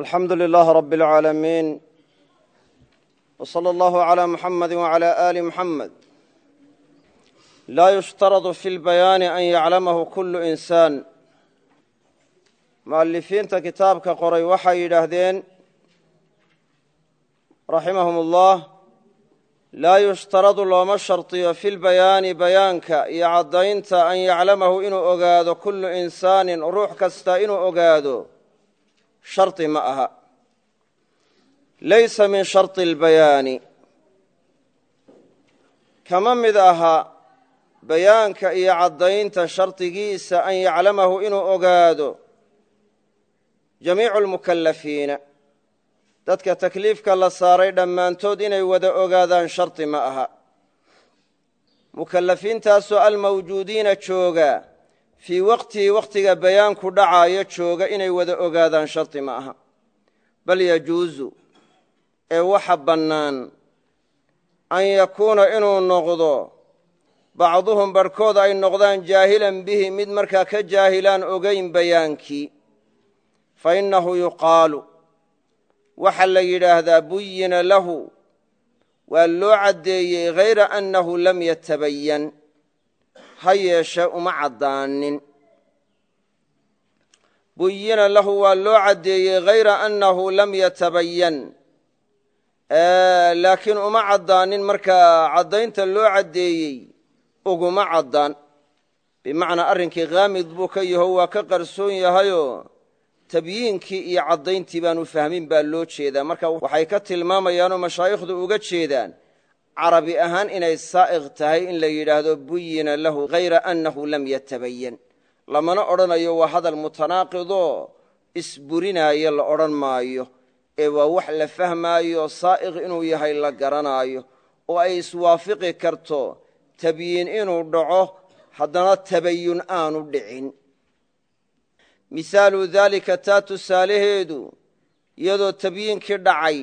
alxamdu lilaah rab اlcaalamiin w slى اllahu عlى muxamadi wعlى ali muxamed laa yushtaradu fi lbayaani an yaclamahu kulu insaan mu'alifiinta kitaabka qoray waxay yidhaahdeen raximahum ullah laa yushtaradu looma shardiyo fi lbayaani bayaanka iyo caddaynta an yaclamahu inuu ogaado kullu insaanin ruux kasta inuu ogaado shardi ma aha. Laysa min shardi albayaani. Kama mid aha bayaanka iyo caddaynta shardigiisa an yaclamahu inuu ogaado jamiicu lmukallafiina dadka takliifka la saaray dhammaantood inay wada ogaadaan shardi ma aha. Mukallafiintaasoo almawjuudiina jooga fii waqtihi wakhtiga bayaanku dhacaayo jooga inay wada ogaadaan shardi ma aha. Bal yajuusu ee waxa bannaan an yakuuna inuu noqdo bacduhum barhkood ay noqdaan jaahilan bihi mid markaa ka jaahilaan ogayn bayaankii. Fa innahu yuqaalu waxaa la yidhaahdaa buyina lahu waa loo caddeeyey hayra annahu lam yatabayan ha yeeshe uma caddaanin. Buyina lahu waa loo caddeeyey hayra annahu lam yatabayan laakiin uma caddaanin markaa caddaynta loo caddeeyey uguma caddaan. Bimacnaa arrinkii khaamid buu ka yaho waa ka qarsoon yahayoo tabyiinkii iyo caddayntii baanu fahmin baa loo jeedaa. Marka waxay ka tilmaamayaanoo mashaayikhdu uga jeedaan carabi ahaan inay saa'iq tahay in la yidhaahdo buyina lahu hayra annahu lam yatabayan lamana odhanayo waa hadal mutanaaqidoo isburinaayo la odhan maayo ee waa wax la fahmaayo saa'iq inuu yahay la garanaayo oo ay iswaafiqi karto tabyiin inuu dhaco haddana tabayun aanu dhicin. Misaalu daalika taa tusaalaheedu iyadoo tabyiinkii dhacay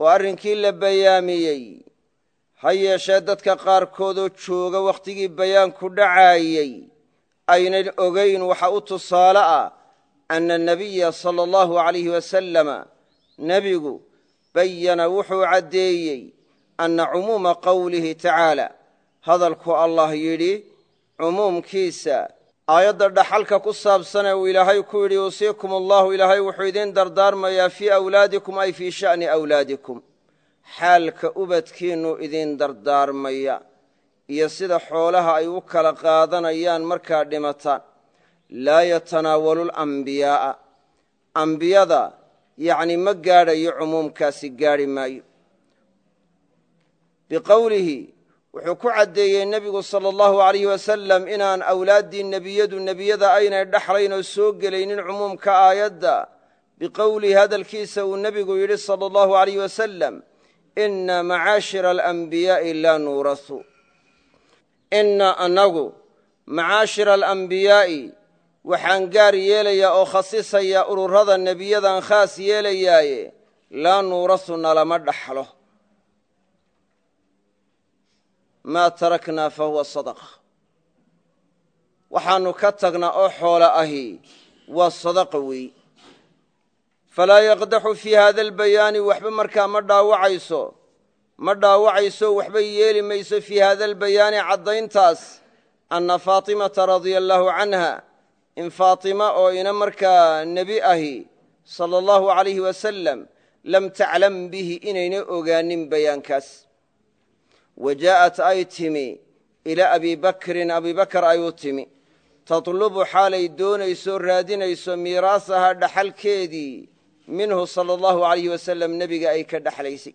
oo arrinkii la bayaamiyey ha yeeshee dadka qaarkoodoo jooga wakhtigii bayaanku dhacaayey aynan ogayn waxa u tusaale ah anna nebiya sala allahu alayhi wasalama nebigu bayana wuxuu caddeeyey anna cumuuma qowlihi tacaala. Hadalku allah yidhi cumuumkiisa aayadda dhaxalka ku saabsanee uu ilaahay ku yidhi yuusiikum allahu ilaahay wuxuu idiin dardaarmayaa fii awlaadikum ay fii sha'ni awlaadikum xaalka ubadkiinnu idiin dardaarmaya iyo sida xoolaha ay u kala qaadanayaan markaa dhimataan laa yatanaawalu lambiyaa'a ambiyada yacni ma gaadhayo cumuumkaasi gaadhi maayo. Biqowlihi wuxuu ku caddeeyey nebigu sala allahu alayh wasalam inaan awlaaddii nebiyadu nebiyada aynay dhaxlayn oo soo gelaynin cumuumka aayadda. Biqowlihi hadalkiisa uu nebigu yidhi sala allahu alayh wasalam inna macaashira alambiyaa'i laa nuurasu. Inna annagu macaashira alambiyaa'i waxaan gaar yeelayaa oo khasisayaa ururada nebiyadan khaas yeelayaaye laa nuurasu nalama dhaxlo. Maa taraknaa fa huwa sadaqa waxaannu ka tagnaa oo xoola ahi waa sadaqa weey falaa yaqdaxu fii haada albayaani waxba markaa ma dhaawacayso. Ma dhaawacayso waxba yeeli mayso fii haada albayaani caddayntaas. Anna faatimata radia allaahu canha in faatima oo ina markaa nebi ahi sala allahu alayhi wasalam lam taclam bihi inayna ogaanin bayaankaas. Wa jaa'at ay timi ilaa abi bakrin abibakar ay u timi tatlubu xaalay doonayso raadinayso miiraasaha dhaxalkeedii minhu sala allahu alayh wasalam nebiga ay ka dhexlaysay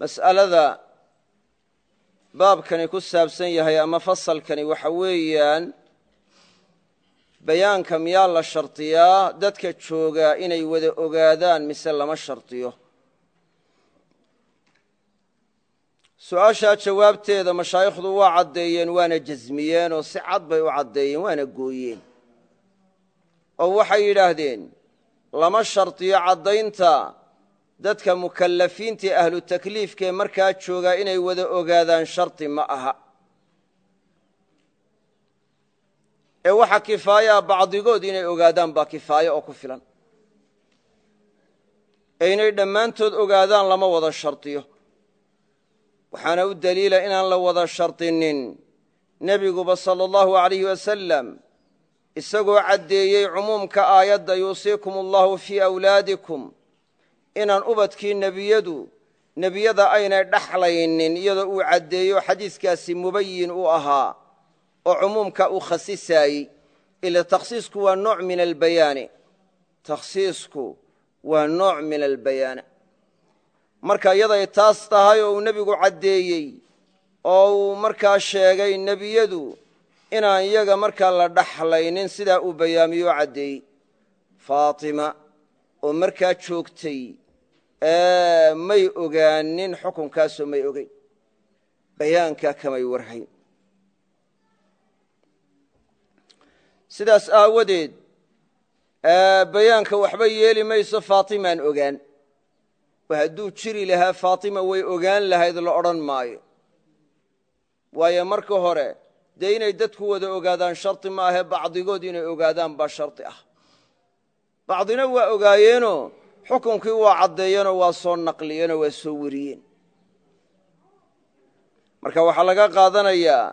mas'alada baabkani ku saabsan yahay ama fasalkani waxa weeyaan bayaanka miyaa la shardiyaa dadka joogaa inay wada ogaadaan mise lama shardiyo su'aashaa jawaabteeda mashaayikhdu waa caddeeyeen waana jasmiyeen oo si cad bay u caddeeyeen waana gooyeen oo waxay yidhaahdeen lama shardiyo caddaynta dadka mukallafiintae ahlu takliifkaee markaa joogaa inay wada ogaadaan shardi ma aha. Ee waxa kifaayaa bacdigood inay ogaadaan baa kifaaye oo ku filan. Ee inay dhammaantood ogaadaan lama wada shardiyo waxaana u daliila inaan la wada shardinin nebiguba sala allahu alayh wasalam isagoo caddeeyey cumuumka aayadda yuusiikum allahu fii awlaadikum inaan ubadkii nebiyadu nebiyada aynay dhaxlaynin iyadoo uu caddeeyo xadiiskaasi mubayin u ahaa oo cumuumka uu khasisaayey ila takhsiisku waa nooc min albayaani. Takhsiisku waa nooc min albayaana marka iyaday taas tahay oo uu nebigu caddeeyey oo uu markaa sheegay nebiyadu inaan iyaga markaa la dhaxlaynin sidaa uu bayaamiyo caddeeyey faatima oo markaa joogtay may ogaanin xukunkaasoo may ogeyn. Bayaankaa kamay warhayn. Sidaas aawadeed bayaanka waxba yeeli mayso faatimaan ogaan. Hadduu jiri lahaa faatima way ogaan lahayd la odhan maayo. Waayo marka hore dee inay dadku wada ogaadaan shardi ma ahe bacdigood inay ogaadaan baa shardi ah. Bacdina waa ogaayeenoo xukunkii waa caddeeyeenoo waa soo naqliyeenoo waa soo wariyeen. Marka waxaa laga qaadanayaa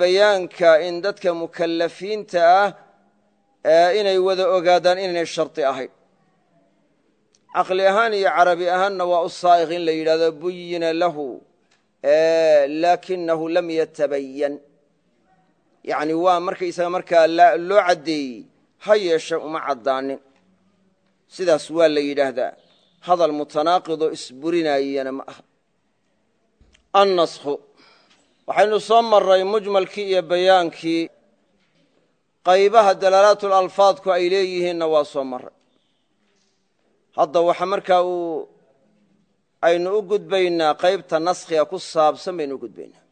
bayaanka in dadka mukallafiinta ah inay wada ogaadaan inaynay shardi ahayn caqli ahaan iyo carabi ahaanna waa u saa'iq in la yidhahdo buyina lahu laakinahu lam yatabayan yani waa markaysaga markaa loo caddeeyey ha yeeshe uma caddaanin. Sidaas waa la yidhaahdaa. Hadal mutanaaqidoo isburinayana ma aha. Annasku waxaynu soo maray mujmalkii iyo bayaankii. Qaybaha dalaalaatul-alfaadku ay leeyihiinna waa soo maray hadda waxa markaa aynu u gudbaynaa qaybta naskhiga ku saabsan baynu u gudbaynaa.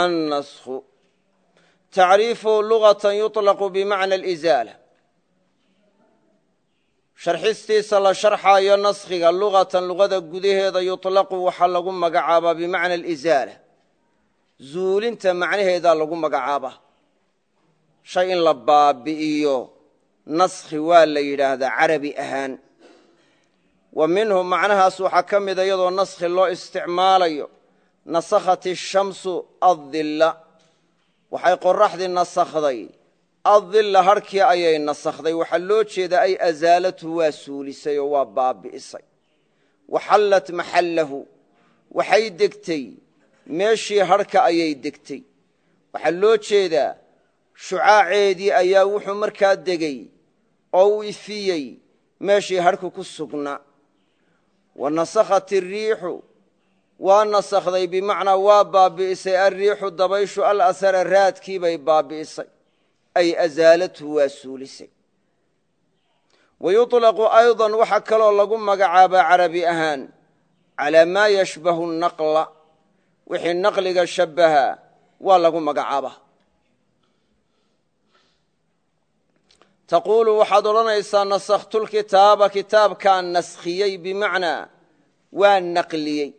Annasku tacriifuhu lugatan yuطlaqu bimacna alizaala. Sharxistiisa la sharxaayo naskhiga lugatan lugada gudaheeda yuطlaqu waxaa lagu magacaabaa bimacna alizaala. Zuulinta macnaheedaa lagu magacaabaa shay in la baabi'iyo. Naskhi waa la yidhaahdaa carabi ahaan wa minhu macnahaas waxaa ka mida iyadoo naskhi loo isticmaalayo nasakhat ishamsu addilla waxay qoraxdii nasakhday. Addilla harhkii ayay nasakhday. Waxaa loo jeedaa ay asaalatu waa suulisay oo waa baabi'isay. Wa xallat maxallahu. Waxay degtay. Meeshii harhka ayay degtay. Waxaa loo jeedaa shucaaceedii ayaa wuxuu markaa degey oo uu ifiyey. Meeshii harhku ku sugnaa wa nasakhat iriixu waa nasakhday bimacnaa waa baabi'isay alriixu dabayshu alasara raadkii bay baabi'isay. Ay asaalathu waa suulisay. Wa yuطlaqu ayضa waxaa kaloo lagu magacaabaa carabi ahaan calaa maa yashbahu naqla. Wixii naqliga shabbaha waa lagu magacaabaa taquulu waxaad odhanaysaa nasakhtulkitaaba kitaabkaan naskhiyey bimacnaa waa naqliyey.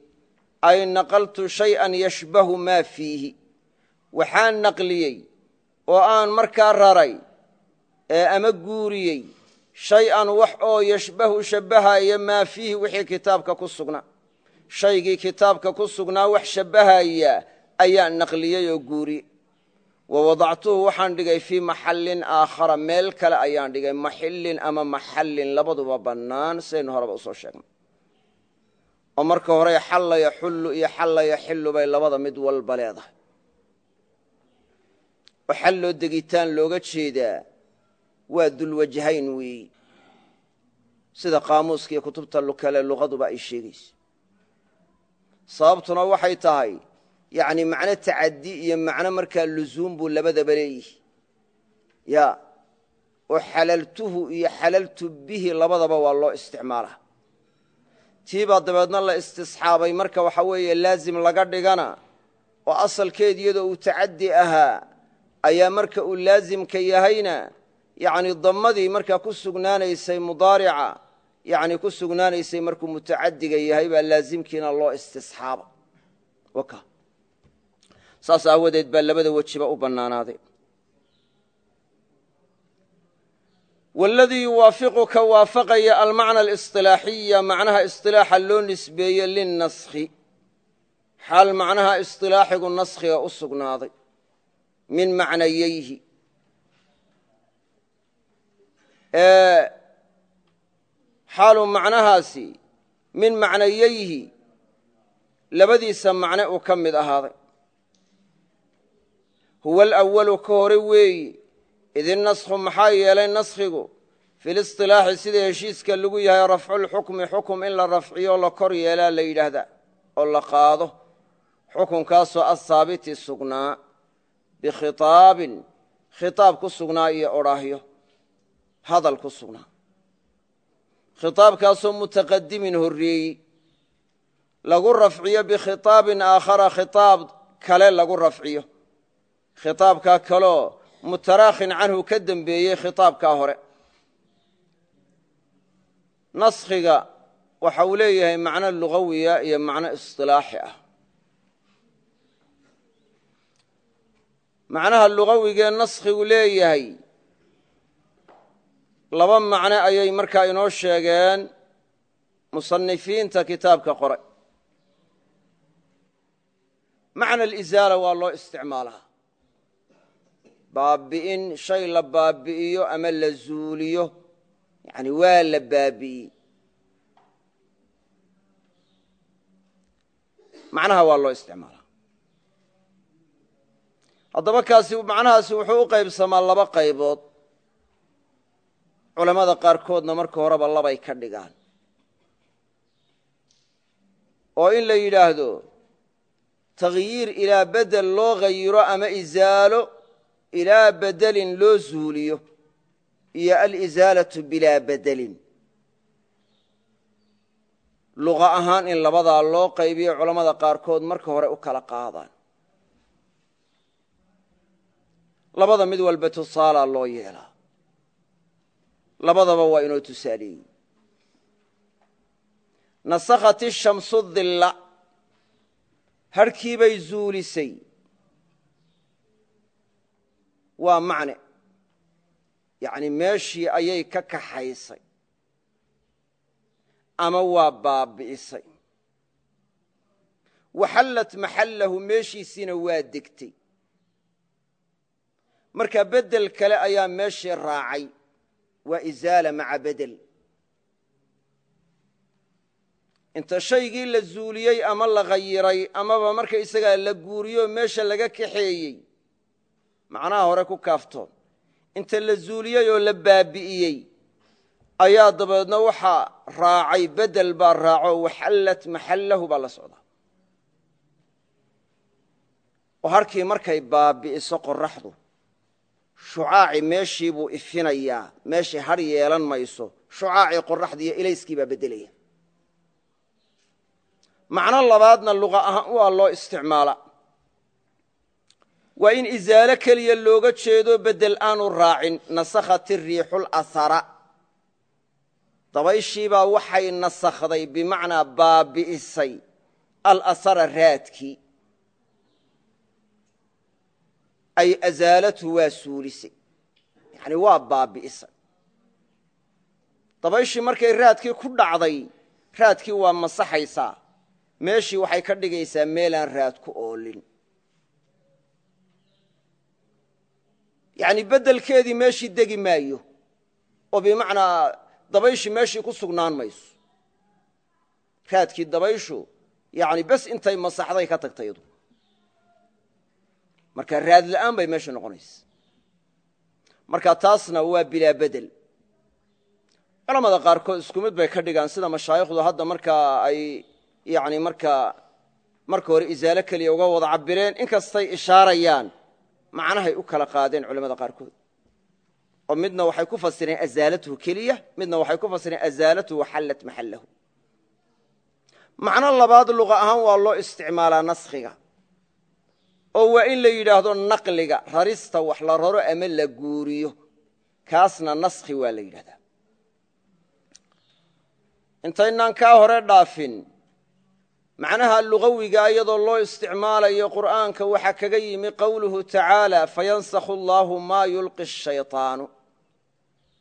Ay naqaltu shay'an yashbahu maa fiihi. Waxaan naqliyey oo aan markaa raray ee ama guuriyey shay-an wax oo yashbahu shabbahaya maa fiihi wixii kitaabka ku sugnaa shaygii kitaabka ku sugnaa wax shabbahaya ayaa naqliyey oo guuriyey wa wadactuhu waxaan dhigay fii maxallin aakhara. Meel kale ayaan dhigay maxillin ama maxallin labaduba bannaan sidaynu horeba u soo sheegnay. Oo marka hore xalla yaxullu iyo xalla yaxillu bay labada mid walba leedahay. Oo xalloo degitaan looga jeedaa waa dulwajhayn weeyi. Sida qaamuuska iyo kutubta kale luqaduba ay sheegayso sababtuna waxay tahay yacni macno tacaddi iyo macno markaa lusuum buu labadaba leeyihi ya oo xalaltuhu iyo xalaltu bihi labadaba waa loo isticmaalaa tiibaa dabeedna la istisxaabay marka waxa weeye laazim laga dhigana oo asalkeed iyadoo uu tacaddi ahaa ayaa marka uu laazimka yahayna yacni dammadii markaa ku sugnaanaysay mudaarica yacni ku sugnaanaysay markuu mutacaddiga yahay baa laazimkiina loo istisxaaba saas aawadeed baa labada wejiba u bannaanaaday. Waladii yuwaafiqu ka waafaqaya almacna alisilaaxiya macnaha isilaaxa loo nisbeeye linnaskhi. Xaal macnaha isilaaxigu naskhiga u sugnaaday. Min macnayeyhi xaaluu macnahaasi min macnayeyhi labadiisa macne uu ka mid ahaaday huwa alawalu ka hore weeyi idinnaskhu maxaa yeelay naskhigu filisilaaxi sida heshiiska lagu yahay rafculxukmi xukum in la rafciyo la kor yeelaa la yidhaahdaa oo la qaado xukunkaasoo ahaabiti sugnaa bikhitaabin khitaab ku sugnaa iyo odhaahyo hadal ku sugnaa khitaabkaasoo mutaqadimin horreeyey lagu rafciyo bikhitaabin aakhara khitaab kale lagu rafciyo khitaabkaa kaloo mutaraakhin canhu ka dembeeyey khitaabkaa hore. Naskhiga waxa uu leeyahay macno lugawiya iyo macno isilaaxi ah. Macnaha lugawigee naskhigu leeyahay laba macno ayay markaa inoo sheegeen musanifiinta kitaabka qoray macna alizaala waa loo isticmaalaa baabi'in shay la baabi'iyo ama la zuuliyo yani waa la baabi'iyey macnaha waa loo isticmaalaa. Haddaba kaasi macnahaasi wuxuu u qaybsamaa laba qaybood. Culammada qaarkoodna marka horeba labay ka dhigaan. Oo in la yidhaahdo takhyiir ilaa bedel loo khayiro ama isaalo ilaa bedelin loo zuuliyo iyo alizaalatu bilaa bedelin. Luqa ahaan in labadaa loo qaybiyo culammada qaarkood marka hore u kala qaadaan. Labada mid walba tusaalaa loo yeelaa. Labadaba waa inoo tusaaleeyey. Nasakhat ishamsu dilla harhkii bay zuulisay waa macne. Yacni meeshii ayay ka kaxaysay. Ama waa baabi'isay. Waxallat maxallahu meeshiisiina waa degtay. Marka bedel kale ayaa meeshii raacay. Waa izaala maca bedel. Inta shaygii la zuuliyey ama la khayiray amaba marka isagaa la guuriyo meesha laga kaxeeyey macnaha hore ku kaaftoon inta la zuuliyey oo la baabi'iyey ayaa dabeedna waxaa raacay bedel baa raaco waxallat maxallahu baa la socdaa oo harkii markay baabi'iso qoraxdu shucaaci meeshii buu ifinayaa meeshii har yeelan mayso shucaacii qoraxdiiyo ilayskii baa beddelaya macno labaadna luqa ahaan waa loo isticmaala waa in isaalo keliya looga jeedo beddel aanu raacin nasakhat iriixul ahara dabayshiibaa waxay nasakhday bimacnaa baabi'isay alasara raadkii. Ay azaalatu waa suulisay yani waa baabi'isay. Dabayshii markay raadkii ku dhacday raadkii waa masaxaysaa. Meeshii waxay ka dhigaysaa meelaan raad ku oolin yani beddelkeedii meeshii degi maayo oo bimacnaa dabayshii meeshii ku sugnaan mayso. Raadkii dabayshu yani bes intay masaxday ka tagtay yadu. Marka raad la'aan bay meesha noqonaysa. Marka taasna waa bilaa bedel. Culamada qaarkood isku bay ka dhigaan sida mashaayikhdu hadda markaa ay yani markaa marka hore isaalo keliya uga wada cabireen inkastay ishaarayaan macnahay u kala qaadeen culamada qaarkood. Oo midna waxay ku fasireen azaalatuhu keliya midna waxay ku fasireen azaalatuhu waxallat maxallahu. Macno labaad luqa ahaan waa loo isticmaalaa naskhiga. Oo waa in la yidhaahdo naqliga rarista wax la raro ama la guuriyo. Kaasna naskhi waa la yidhahdaa. Intaynaan kaa hore dhaafin macnaha lugawiga iyadoo loo isticmaalayo qur'aanka waxaa kaga yimi qowluhu tacaala fayansakhu allaahu maa yulqi shayطaanu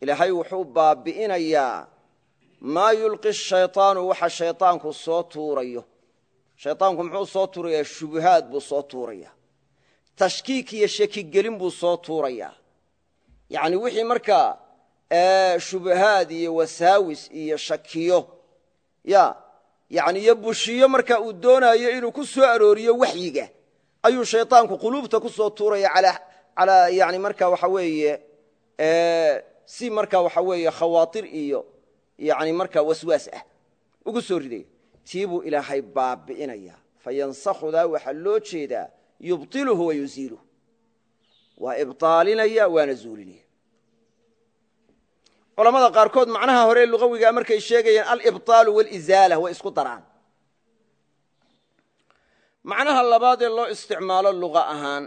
ilaahay wuxuu baabi'inayaa maa yulqi shayطaanu waxa shayطaanku soo tuurayo shayطaanku muxuu soo tuurayaa shubuhaad buu soo tuurayaa tashkiik iyo shekigelin buu soo tuurayaa yacni wixii markaa shubahaad iyo wasaawis iyo shakiyo ya yani iyo bushiyo marka uu doonayo inuu ku soo arooriyo waxyiga ayuu shayطaanku quluubta ku soo tuuraya alaa yani marka waxa weeye si marka waxa weeye khawaatir iyo yani markaa waswaas ah ugu soo ridaya tii buu ilaahay baabi'inaya fayansakhudaa waxaa loo jeedaa yubطiluhu wa yuziiluh waa ibطaalinaya waana zuulinaya culamada qaarkood macnaha hore lugawiga markay sheegayeen alibطaalu wاlizaala way isku daraan. Macnaha labaad ee loo isticmaalo luqa ahaan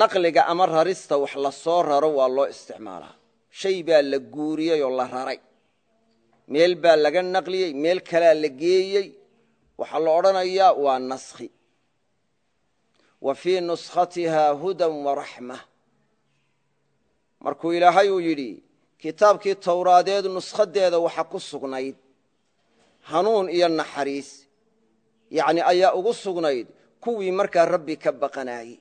naqliga ama rarista wax la soo raro waa loo isticmaalaa. Shay baa la guuriyey oo la raray. Meel baa laga naqliyey meel kalaa la geeyey. Waxaa la odhanayaa waa naskhi. Wa fii nuskhatiha hudan waraxma markuu ilaahay uu yidhi kitaabkii towraadeed nuskhadeeda waxa ku sugnayd. Hanuun iyo naxariis yacni ayaa ugu sugnayd kuwii markaa rabbi ka baqanaayey.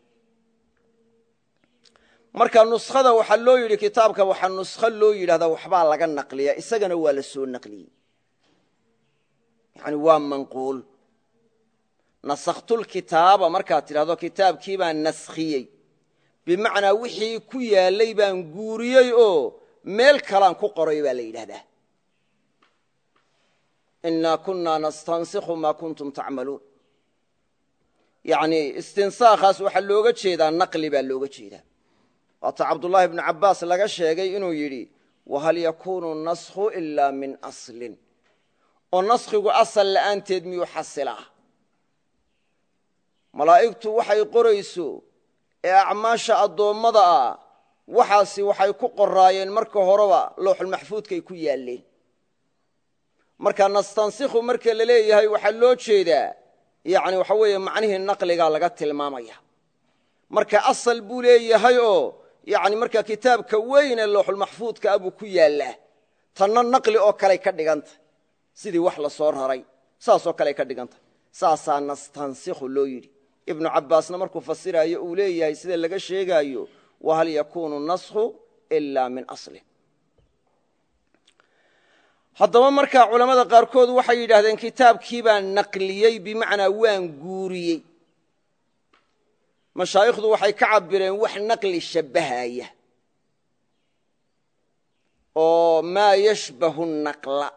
Marka nuskhada waxaa loo yidhi kitaabka waxaa nuskho loo yidhahdaa waxbaa laga naqliya isagana waa la soo naqliyey. Yani waa manquul. Nasakhtulkitaaba markaad tidhahdo kitaabkii baan naskhiyey. Bimacnaa wixii ku yaalay baan guuriyey oo meel kalaan ku qoray baa la yidhahdaa inaa kunaa nastansikhu maa kuntum tacmaluun yani istinsaakhaas waxaa looga jeedaa naqli baa looga jeedaa. Waata cabdullaahi bnu cabbaas laga sheegay inuu yidhi wahal yakuunu naskhu ilaa min aslin. Oo naskhigu asal la'aanteed miyuu xasilaa malaa'igtu waxay qorayso ee acmaasha addoommada ah waxaasi waxay ku qoraayeen marka horeba looxulmaxfuudkay ku yaalleen. Marka nastansikhu marka la leeyahay waxaa loo jeedaa yani waxa weeye macnihii naqligaa laga tilmaamaya. Marka asal buu leeyahay oo yani markaa kitaabka weyne looxulmaxfuudka ah buu ku yaallaa tanna naqli oo kaley ka dhigantah sidii wax la soo raray saasoo kaley ka dhigantah saasaa nastansikhu loo yidhi. Ibnu cabbaasna markuu fasiraayo uu leeyahay sida laga sheegaayo wahal yakuunu naskhu ilaa min aslin haddaba markaa culammada qaarkood waxay yidhaahdeen kitaabkii baan naqliyey bimacnaa waan guuriyey mashaayikhdu waxay ka cabireen wax naqli shabbahaya oo maa yashbahu naqla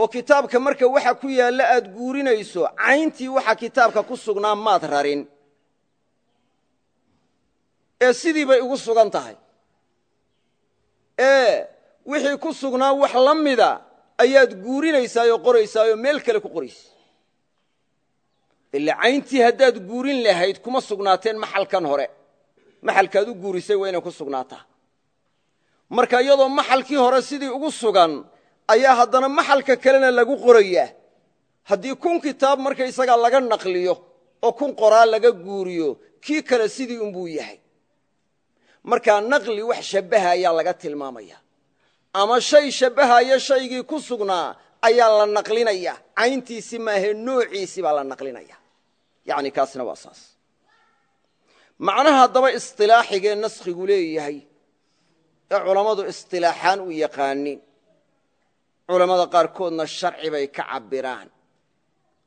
oo kitaabka marka waxa ku yaalla aad guurinayso cayntii waxa kitaabka ku sugnaa maad rarin ee sidii bay ugu sugan tahay. Ee wixii ku sugnaa wax la mida ayaad guurinaysaayoo qoraysaayoo meel kale ku qoraysa. Ila cayntii haddaad guurin lahayd kuma sugnaateen maxalkan hore. Maxalkaad u guurisay waa inay ku sugnaataa. Marka iyadoo maxalkii hore sidii ugu sugan ayaa haddana maxalka kalena lagu qorayaa. Haddii kun kitaab markaysagaa laga naqliyo oo kun qoraal laga guuriyo kii kale sidii unbuu yahay markaa naqli wax shabbaha ayaa laga tilmaamaya. Ama shay shabbahaya shaygii ku sugnaa ayaa la naqlinaya. Cayntiisi maahe noociisi baa la naqlinaya. Yani kaasna waa saas. Macnaha haddaba isilaaxigee naskhigu leeyahay. Ee culammadu isilaaxaan u yaqaaniin culammada qaarkoodna sharci bay ka cabiraan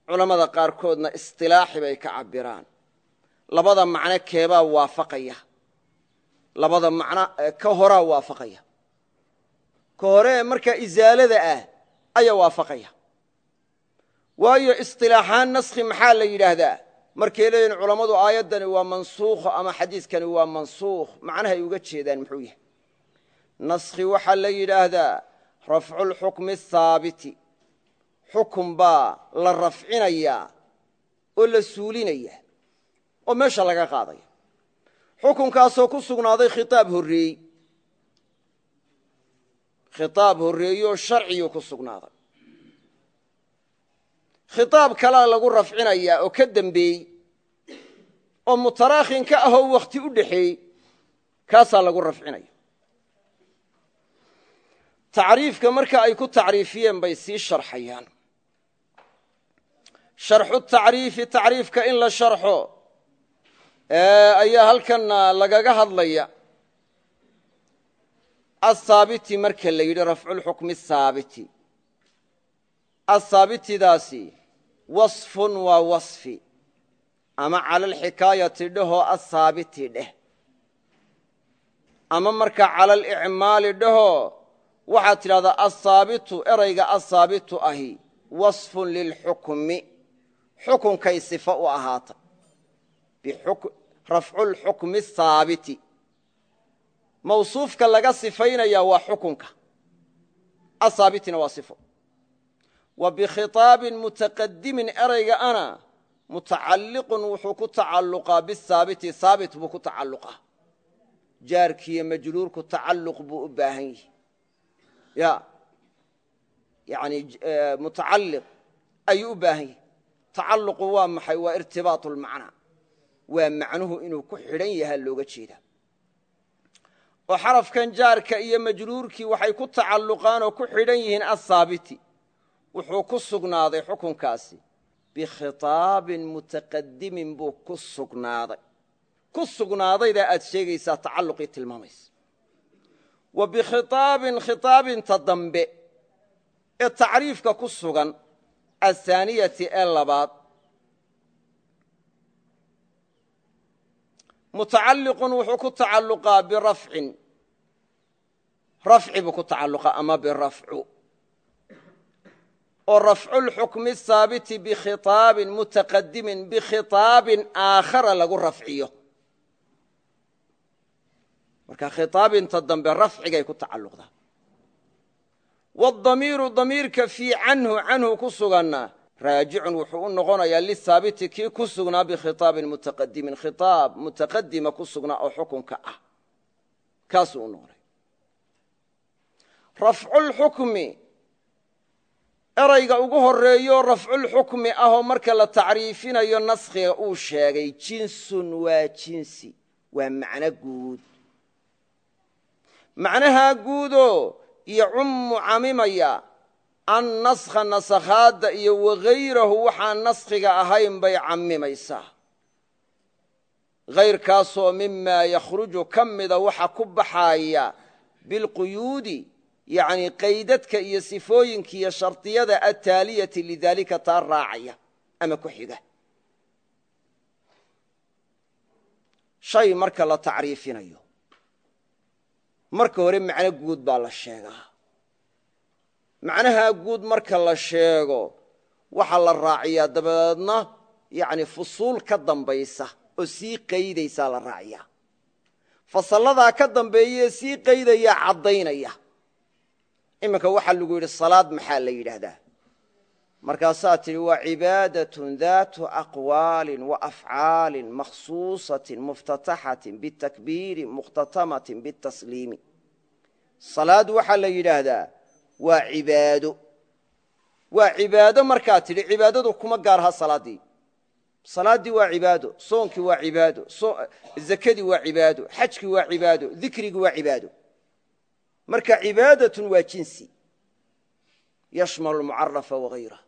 culammada qaarkoodna isilaaxi bay ka cabiraan labada macno keebaa waafaqaya labada macno ka horaa waafaqaya. Ka hore markaa isaalada ah ayaa waafaqaya. Waayo isilaaxaan naskhi maxaa la yidhaahdaa? Markay leeyihiin culammadu aayaddani waa mansuukho ama xadiiskani waa mansuukh. Macnahay uga jeedaan muxuu yahay. Naskhi waxaa la yidhaahdaa rafcu lxukmi athaabiti xukun baa la rafcinayaa oo la suulinaya oo meesha laga qaadaya xukunkaasoo ku sugnaaday khitaab horreeyey khitaab horreeyeoo sharciyuu ku sugnaaday. Khitaab kalaa lagu rafcinayaa oo ka dembeeyey oo mutaraakhin ka ahoo wakhti u dhexeeyey kaasaa lagu rafcinaya tacriifka marka ay ku tacriifiyeen bay sii sharxayaan. Sharxu tacriifi tacriifka in la sharxo ayaa halkanna lagaga hadlaya. Athaabiti marka la yidhi rafculxukmi athaabiti athaabitidaasi wasfun waa wasfi. Ama cala alxikaayati dhehoo athaabiti dheh. Ama marka cala alicmaali dhehoo waxaad tidhahdaa athaabitu erayga athaabitu ahi wasfun lilxukmi. Xukunkay sifo u ahaata rafculxukmi athaabiti mawsuufka laga sifaynaya waa xukunka. Athaabitina waa sifo. Wa bikhiطaabin mutaqadimin erayga ana mutacalliqun wuxuu ku tacalluqaa bihaabiti haabit buu ku tacalluqaa. Jaarkiiyo majruurku tacalluq buu u baahan yihi ya yani mutacalliq ayuu u baahan yahi tacalluqu waa maxay? Waa irtibaatu lmacnaa waa macnuhu inuu ku xidhan yahaa looga jeeda. oo xarafkan jaarka iyo majruurkii waxay ku tacalluqaan oo ku xidhan yihiin athaabiti wuxuu ku sugnaaday xukunkaasi. Bikhitaabin mutaqadimin buu ku sugnaaday. Ku sugnaadaydaa aad sheegaysaa tacalluqii tilmaamaysa. Wa bikhiaabin khitaabinta dambe ee tacriifka ku sugan athaaniyati ee labaad mutacalliqun wuxuu ku tacalluqaa birafcin. Rafci buu ku tacalluqaa ama birafcu. Oo rafculxukmi haabiti bikhiaabin mutaqadimin bikhiaabin aakhara lagu rafciyo. Marka khitaabinta dambe rafcigay ku tacalluqdaa. Waadamiiru damiirka fii canhu canhu ku suganna raajicun wuxuu u noqonayaa lithaabiti kii ku sugnaa bikhiaabin mutaqadimin khitaab mutaqadima ku sugnaa oo xukunka ah. Kaasuu u noqonaya rafculxukmi erayga ugu horeeyo rafculxukmi ahoo marka la tacriifinayo naskhiga uu sheegay jinsun waa jinsi waa macno guud. Macnahaa guudoo yocummu camimaya an naskha nasakhaadda iyo wagayrahu waxaan naskhiga ahayn bay cammimaysaa. Hayrkaasoo mimaa yakhruju ka mida waxa ku baxaaya bilquyuudi yacni qaydadka iyo sifooyinka iyo shardiyada attaaliyati lidaalika taa raacaya ama ku xiga. Shay marka la tacriifinayo marka hore macno guud baa la sheegaa macnahaa guud marka la sheego waxaa la raaciyaa dabadeedna yani fusuul ka dambaysa oo sii qaydaysaa la raaciyaa. Fasalladaa ka dambeeyaee sii qaydayaa caddaynaya. Iminka waxaa lagu yidhi salaad maxaa la yidhaahdaa? Markaasaa tidhi waa cibaadatun daatu aqwaalin wa afcaalin makhsuusatin muftataxatin bitakbiiri mukhtatamatin bitasliimi. Salaad waxaa la yidhaahdaa waa cibaado. Waa cibaado markaa tidhi cibaadadu kuma gaarha salaaddii salaaddii waa cibaado soonkii waa cibaado zakadii waa cibaado xajkii waa cibaado dikrigii waa cibaado. Marka cibaadatun waa jinsi. Yashmalu lmucarafa wagayrah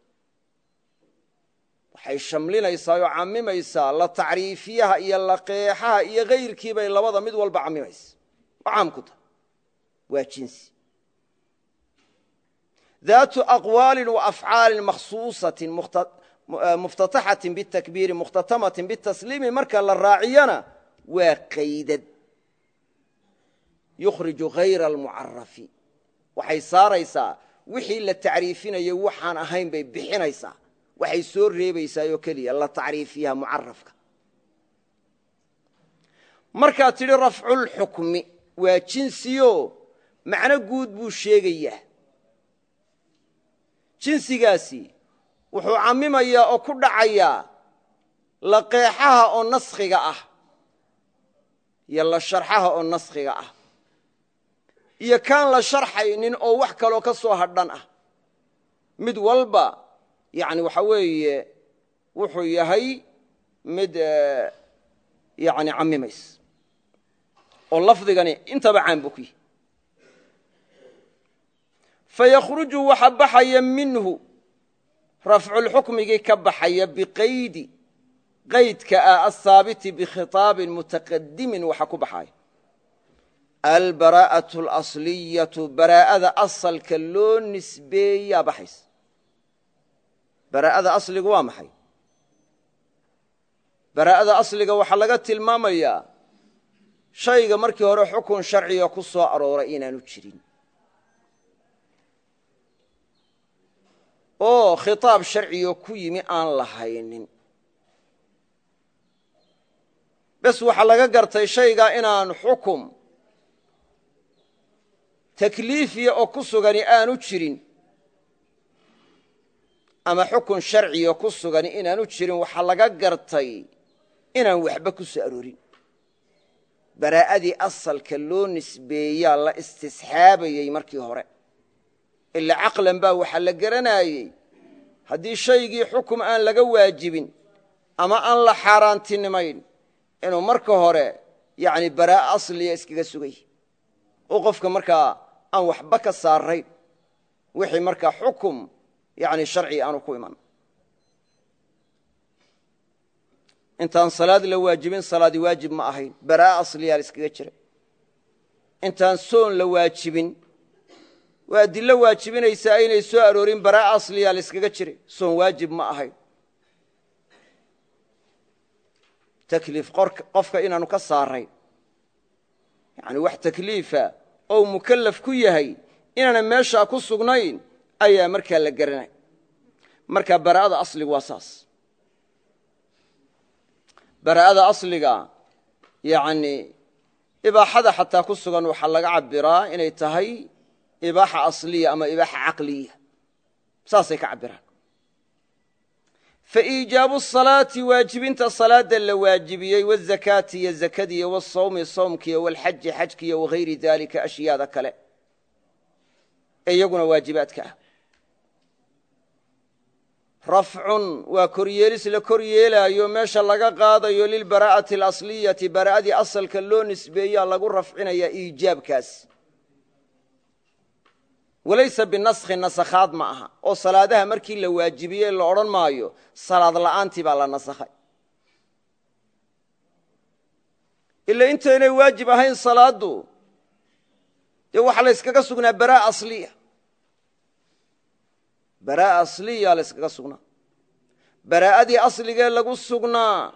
waxay shamlinaysaa oo cammimaysaa la tacriifiyaha iyo la qeexaha iyo hayrkiibay labada mid walba cammimaysa oo caam waa jinsi daatu aqwaalin wa afcaalin makhsuusatin muftataxatin bitakbiiri mukhtatamatin bitasliimi marka la raaciyana waa qaydad yukhriju hayra almucarafi waxay saaraysaa wixii la tacriifinayay waxaan ahayn bay bixinaysaa waxay soo reebaysaa oo keliya la tacriifiyaha mucarafka markaa tidhi rafculxukmi waa jinsiyo macno guud buu sheegayaa jinsigaasi wuxuu cammimayaa oo ku dhacayaa la qeexaha oo naskhiga ah iyo la sharxaha oo naskhiga ah. Iyo kaan la sharxaynin oo wax kaloo ka soo hadhan ah. Mid walba yani waxa weeye wuxuu yahay mid yani cammimays. Oo lafdigani intaba caan buu ku yihi fayakhruju waxa baxaya minhu rafculxukmigii ka baxaya biqaydi qaydka ah ahaabiti bikhitaabin mutaqadimin waxa ku baxaya albaraa'atu alasliyatu baraa'ada asalka loo nisbeeyaa baxaysa baraa'ada asligu waa maxay baraa'ada asliga waxaa laga tilmaamayaa shayga markii hore xukun sharciga ku soo arooray inaanu jirin oo khitaab sharcigo ku yimi aan lahaynin. Bes waxaa laga gartay shaygaa inaan xukum takliifiya oo ku sugani aanu jirin ama xukun sharciga ku sugani inaanu jirin waxaa laga gartay inaan waxba ku soo aroorin. Baraa'adii asalka loo nisbeeyaa la istisxaabayey markii hore ila caqlan baa waxaa la garanayey. Haddii shaygii xukum aan laga waajibin ama aan la xaaraantinimayn inuu marka hore yani baraa'a asliya iskaga sugay. Oo qofka markaa aan waxba ka saarayn wixii markaa xukum yani sharci aanu ku iman. Intaan salaad la waajibin salaadi waajib ma ahayn. Baraa'a asliyaa iskaga jiray. Intaan soon la waajibin waa adilo waajibinaysaa aynay soo aroorin baraa'a asliyaa la iskaga jiray soon waajib ma ahayn takliif qofka inaanu ka saarayn. Yani wax takliifa ou mukallaf ku yahay inaana meeshaa ku sugnayn ayaa markaa la garanay marka baraa'ada asliga waa saas. Baraa'ada asliga yani ibaaxada xataa ku sugan waxaa laga cabiraa inay tahay ibaaxa asliya ama ibaaxa caqliya. Saasay ka cabiraan faiijaabu salaati waajibinta salaada la waajibiyey wazakaati iyo zakadiiyo wasawmi sawmkiiyo walxaji xajkiiyo wagayri dalika ashyaada kale. Ee iyaguna waajibaadka ah. Rafcun waa koryeelis la kor yeelaayo meesha laga qaadayo lilbaraa'ati alasliyati baraa'adii asalka loo nisbeeyaa lagu rafcinaya iijaabkaas walaysa binaskhi nasakhaad ma aha. Oo salaadaha markii la waajibiyey la odhan maayo salaad la'aantii baa la nasakhay. Ila intaynay waajib ahayn salaaddu dee waxaa la yskaga sugnaa baraa asliya. Baraa asliya la yskaga sugnaa. Baraa'adii asligee lagu sugnaa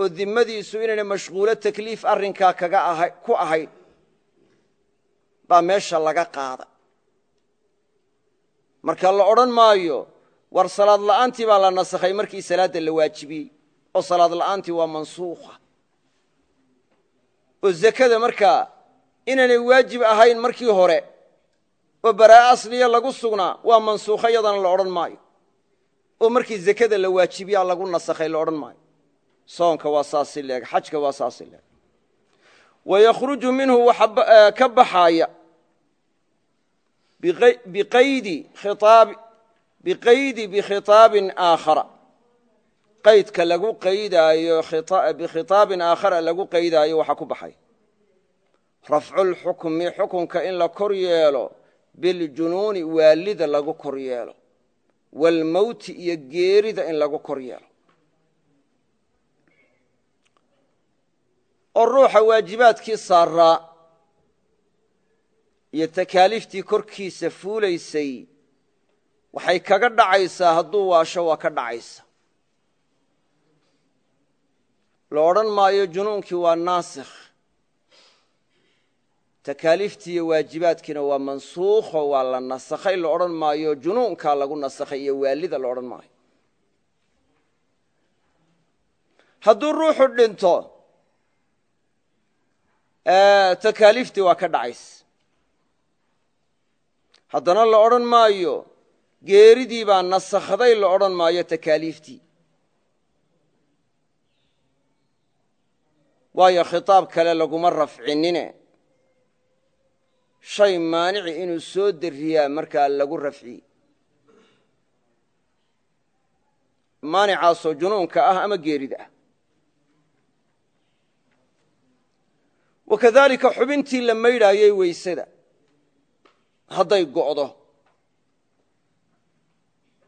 oo dimmadiisu inayna mashquulo takliif arrinkaa kaga ku ahayn baa meesha laga qaada marka la odhan maayo war salaad la'aantii baa la nasakhay markii salaadda la waajibiyey oo salaad la'aantii waa mansuukha oo zakada markaa inaanay waajib ahayn markii hore oo baraa'a asliya lagu sugnaa waa mansuukha yadana la odhan maayo. Oo markii zakada la waajibiyaa lagu nasakhay la odhan maayo. Soonka waa saasi leeg xajka waa saasi leeg. Wayakhruju minhu ka baxaaya biqaydi bikhitaabin aakhara qaydka lagu qaydaayo bikhitaabin aakhara lagu qaydaayo waxaa ku baxay rafculxukmi xukunka in la kor yeelo biljunuuni waalida lagu kor yeelo waalmowti iyo geerida in lagu kor yeelo oo ruuxa waajibaadkii saaraa iyo takaaliiftii korkiisa fuulaysay waxay kaga dhacaysaa hadduu waasho waa ka dhacaysa. La odhan maayo junuunkii waa naasikh takaaliiftii iyo waajibaadkiina waa mansuukho waa la nasakhay la odhan maayo junuunkaa lagu nasakhay iyo waalida la odhan maayo. Hadduu ruuxu dhinto takaaliiftii waa ka dhacaysa haddana la odhan maayo geeridii baa nasakhday la odhan maayo takaaliiftii. Waayo khitaab kale laguma rafcinine. Shay maanici inuu soo dariyaa markaa lagu rafciyey maanicaasoo junuunka ah ama geerida ah. Wakadaalika xubintii la maydhaayey weysada hadday go'do.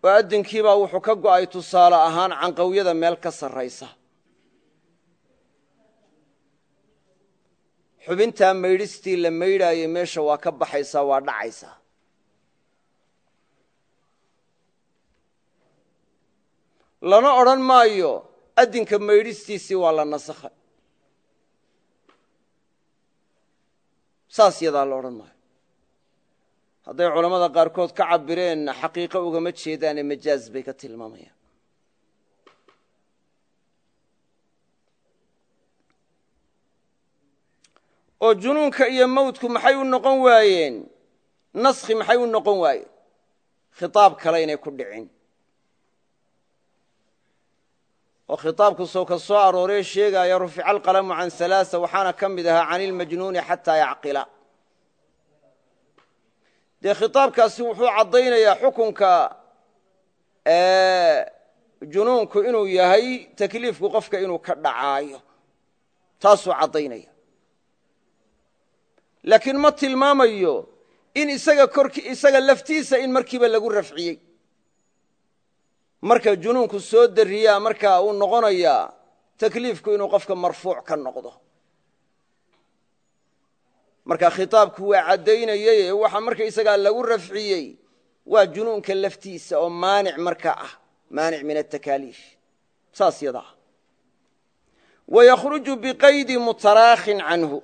Oo adinkiibaa wuxuu ka go'ay tusaale ahaan canqawyada meel ka sarraysa. Xubintaa maydhistii la maydhaayay meesha waa ka baxaysaa waa dhacaysaa lana odhan maayo adinka maydhistiisii waa la nasakhay. Saas yadaa la odhan maayo hadday culammada qaarkood ka cabireenna xaqiiqo ugama jeedaane majaaz bay ka tilmaamayaan. Oo junuunka iyo mawdku maxay u noqon waayeen? Naskhi maxay u noqon waayeen? Khitaab kale inay ku dhicin. Oo khitaabku soo ka soo arooree sheegaya rufica alqalamu can halaasa waxaana ka mid ahaa can ilmajnuuni xataa yacqila dee khitaabkaasi wuxuu caddaynayaa xukunka junuunku inuu yahay takliifku qofka inuu ka dhacaayo. Taasuu caddaynaya laakiin ma tilmaamayo in isaga kork isaga laftiisa in markiiba lagu rafciyey. Marka junuunku soo dariyaa markaa uu noqonayaa takliifku inuu qofka marfuuc ka noqdo marka khitaabku waa caddaynayey waxa marka isagaa lagu rafciyey waa junuunka laftiisa oo maanic marka ah maanic min atakaaliif saas yada ah. Wayakhruju biqaydi mutaraakhin canhu.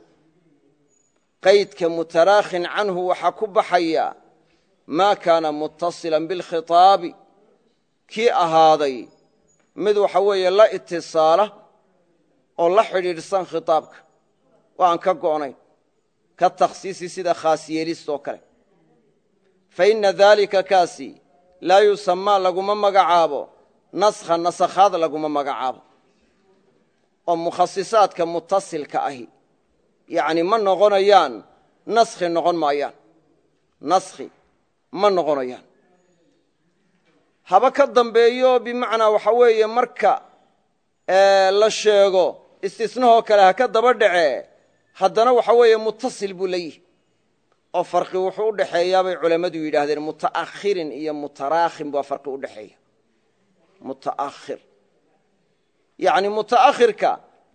Qaydka mutaraakhin canhu waxaa ku baxaya maa kaana mutasila bilkhitaabi. Kii ahaaday mid waxa weeye la itisaala oo la xidhiidhsan khitaabka. Oo aan ka go'nayn ka takhsiisi sida khaas yeelistoo kale. Fa inna daalika kaasi laa yusamaa laguma magacaabo naskha nasakhaad laguma magacaabo. Oo mukhasisaadka mutasilka ahi. Yacni ma noqonayaan naskhi noqon maayaan. Naskhi ma noqonayaan. Haba ka dambeeyo bimacnaa waxa weeye marka la sheego istisnahoo kale ha ka daba dhacee haddana waxa weeye mutasil buu la yihi oo farqi wuxuu u dhexeeyaa bay culammadu yidhaahdeen muta'akhirin iyo mutaraakhin baa farqi u dhexeeya muta'akhir. Yacni muta'akhirka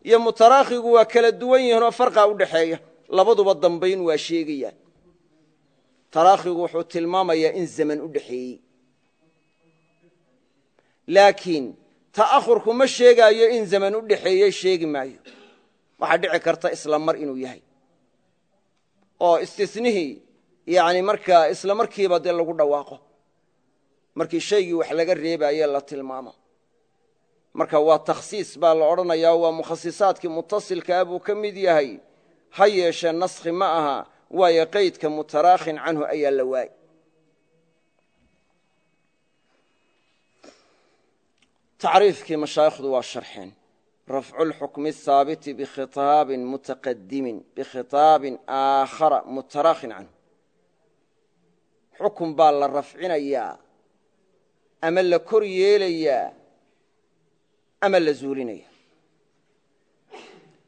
iyo mutaraakhigu waa kala duwan yihiin oo farqaa u dhexeeya labaduba dambayn waa sheegayaan taraakhigu wuxuu tilmaamayaa in zaman u dhexeeyey laakiin ta'ahurku ma sheegaayo in zaman u dhexeeyey sheegi maayo waxaa dhici karta isla mar inuu yahay. Oo istisnihii yani markaa isla markiiba dee lagu dhawaaqo. Markii shaygii wax laga reebaaye la tilmaamo. Marka waa takhsiis baa la odhanayaa waa mukhasisaadkii mutasilkaa buu ka mid yahay. Ha yeeshee naskhi ma aha waayo qaydka mutaraakhin canhu ayaa la waayey tacriifkii mashaayikhdu waa sharxeen rafcu lxukmi ahaabiti bikhitaabin mutaqadimin bikhitaabin aakhara mutaraakhin canhu xukun baa la rafcinayaa ama la kor yeelayaa ama la zuulinaya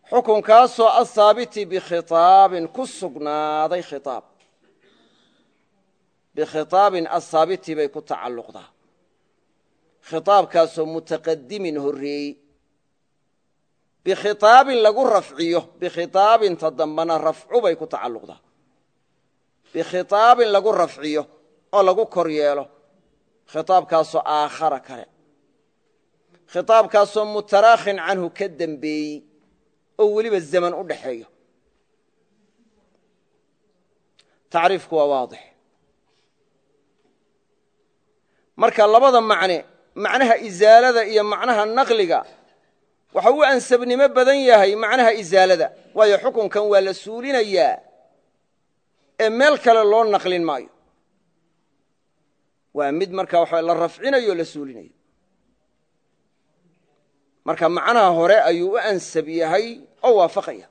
xukunkaasoo ahaabiti bikhitaabin ku sugnaaday khitaab bikhitaabin ahaabiti bay ku tacalluqdaa khitaabkaasoo mutaqadimin horreeyey bikhitaabin lagu rafciyo bikhitaabinta dambana rafcu bay ku tacalluqdaa. Bikhitaabin lagu rafciyo oo lagu kor yeelo khitaabkaasoo aakhara kale. Khitaabkaasoo mutaraakhin canhu ka dembeeyey oo weliba zaman u dhaxeeyo. Tacriifku waa waadix. Marka labada macne macnaha isaalada iyo macnaha naqliga waxa u ansabnimo badan yahay macnaha isaalada. Waayo xukunkan waa la suulinayaa. Ee meel kale loo naqlin maayo. Waa mid marka waxa la rafcinayo o la suulinayo. Marka macnaha hore ayuu u ansab yahay oo waafaqaya.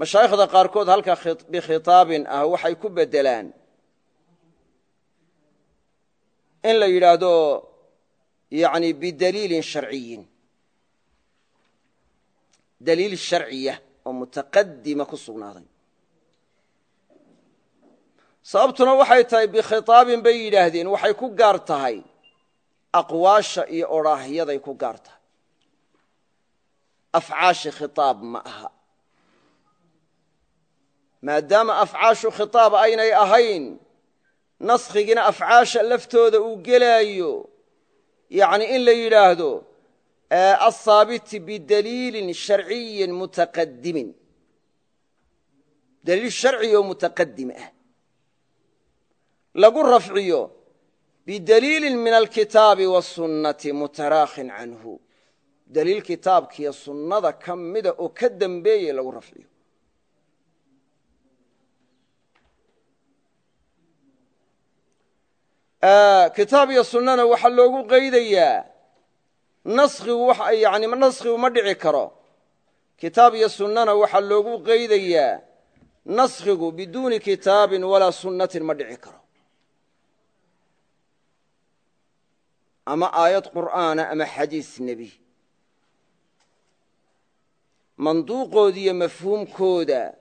Mashaayikhda qaarkood halka bikhitaabin ah waxay ku bedelaan in la yidhaahdo yani bidaliilin sharciyin. Daliil sharciya oo mutaqadima ku sugnaaday. Sababtuna waxay tahay bikhitaabin bay yidhaahdeen waxay ku gaar tahay aqwaasha iyo odhaahyaday ku gaar tahay. Afcaashi khitaab ma aha. Maadaama afcaashu khitaab aynay ahayn naskhigina afcaasha laftooda uu gelaayo yani in la yidhaahdo aلhaabiti bidaliilin sharciyin mutaqadimin daliil sharci oo mutaqadim ah. Lagu rafciyo bidaliilin min alkitaabi wasunnati mutaraakhin canhu. Daliil kitaabkiiyo sunnada ka mida oo ka dembeeye lagu rafciyo kitaab iyo sunnana waxaa loogu qaydayaa naskhigu yani naskhigu ma dhici karo. Kitaab iyo sunnana waxaa loogu qaydayaa naskhigu biduuni kitaabin walaa sunnatin ma dhici karo. Ama aayad qur'aana ama xadiis nebi. Manduuqooda iyo mafhuumkooda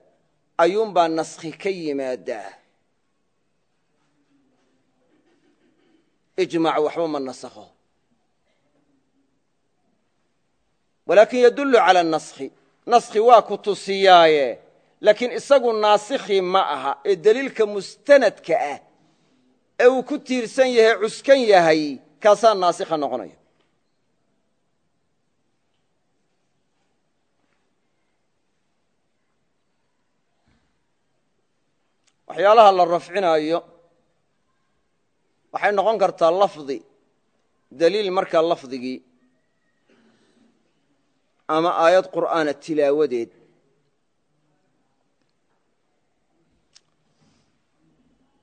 ayuunbaa naskhi ka yimaadaa ijmac waxba ma nasakho. Walaakin yadullu cala naskhi. Naskhi waa ku tusiyaaye. Laakiin isagu naasikhi ma aha ee deliilka mustanadka ah ee uu ku tiirsan yahay cuskan yahay kaasaa naasikha noqonaya. Waxyaalaha la rafcinaayo waxay noqon kartaa lafdi. Daliil markaa lafdigii ama aayad qur'aana tilaawadeed.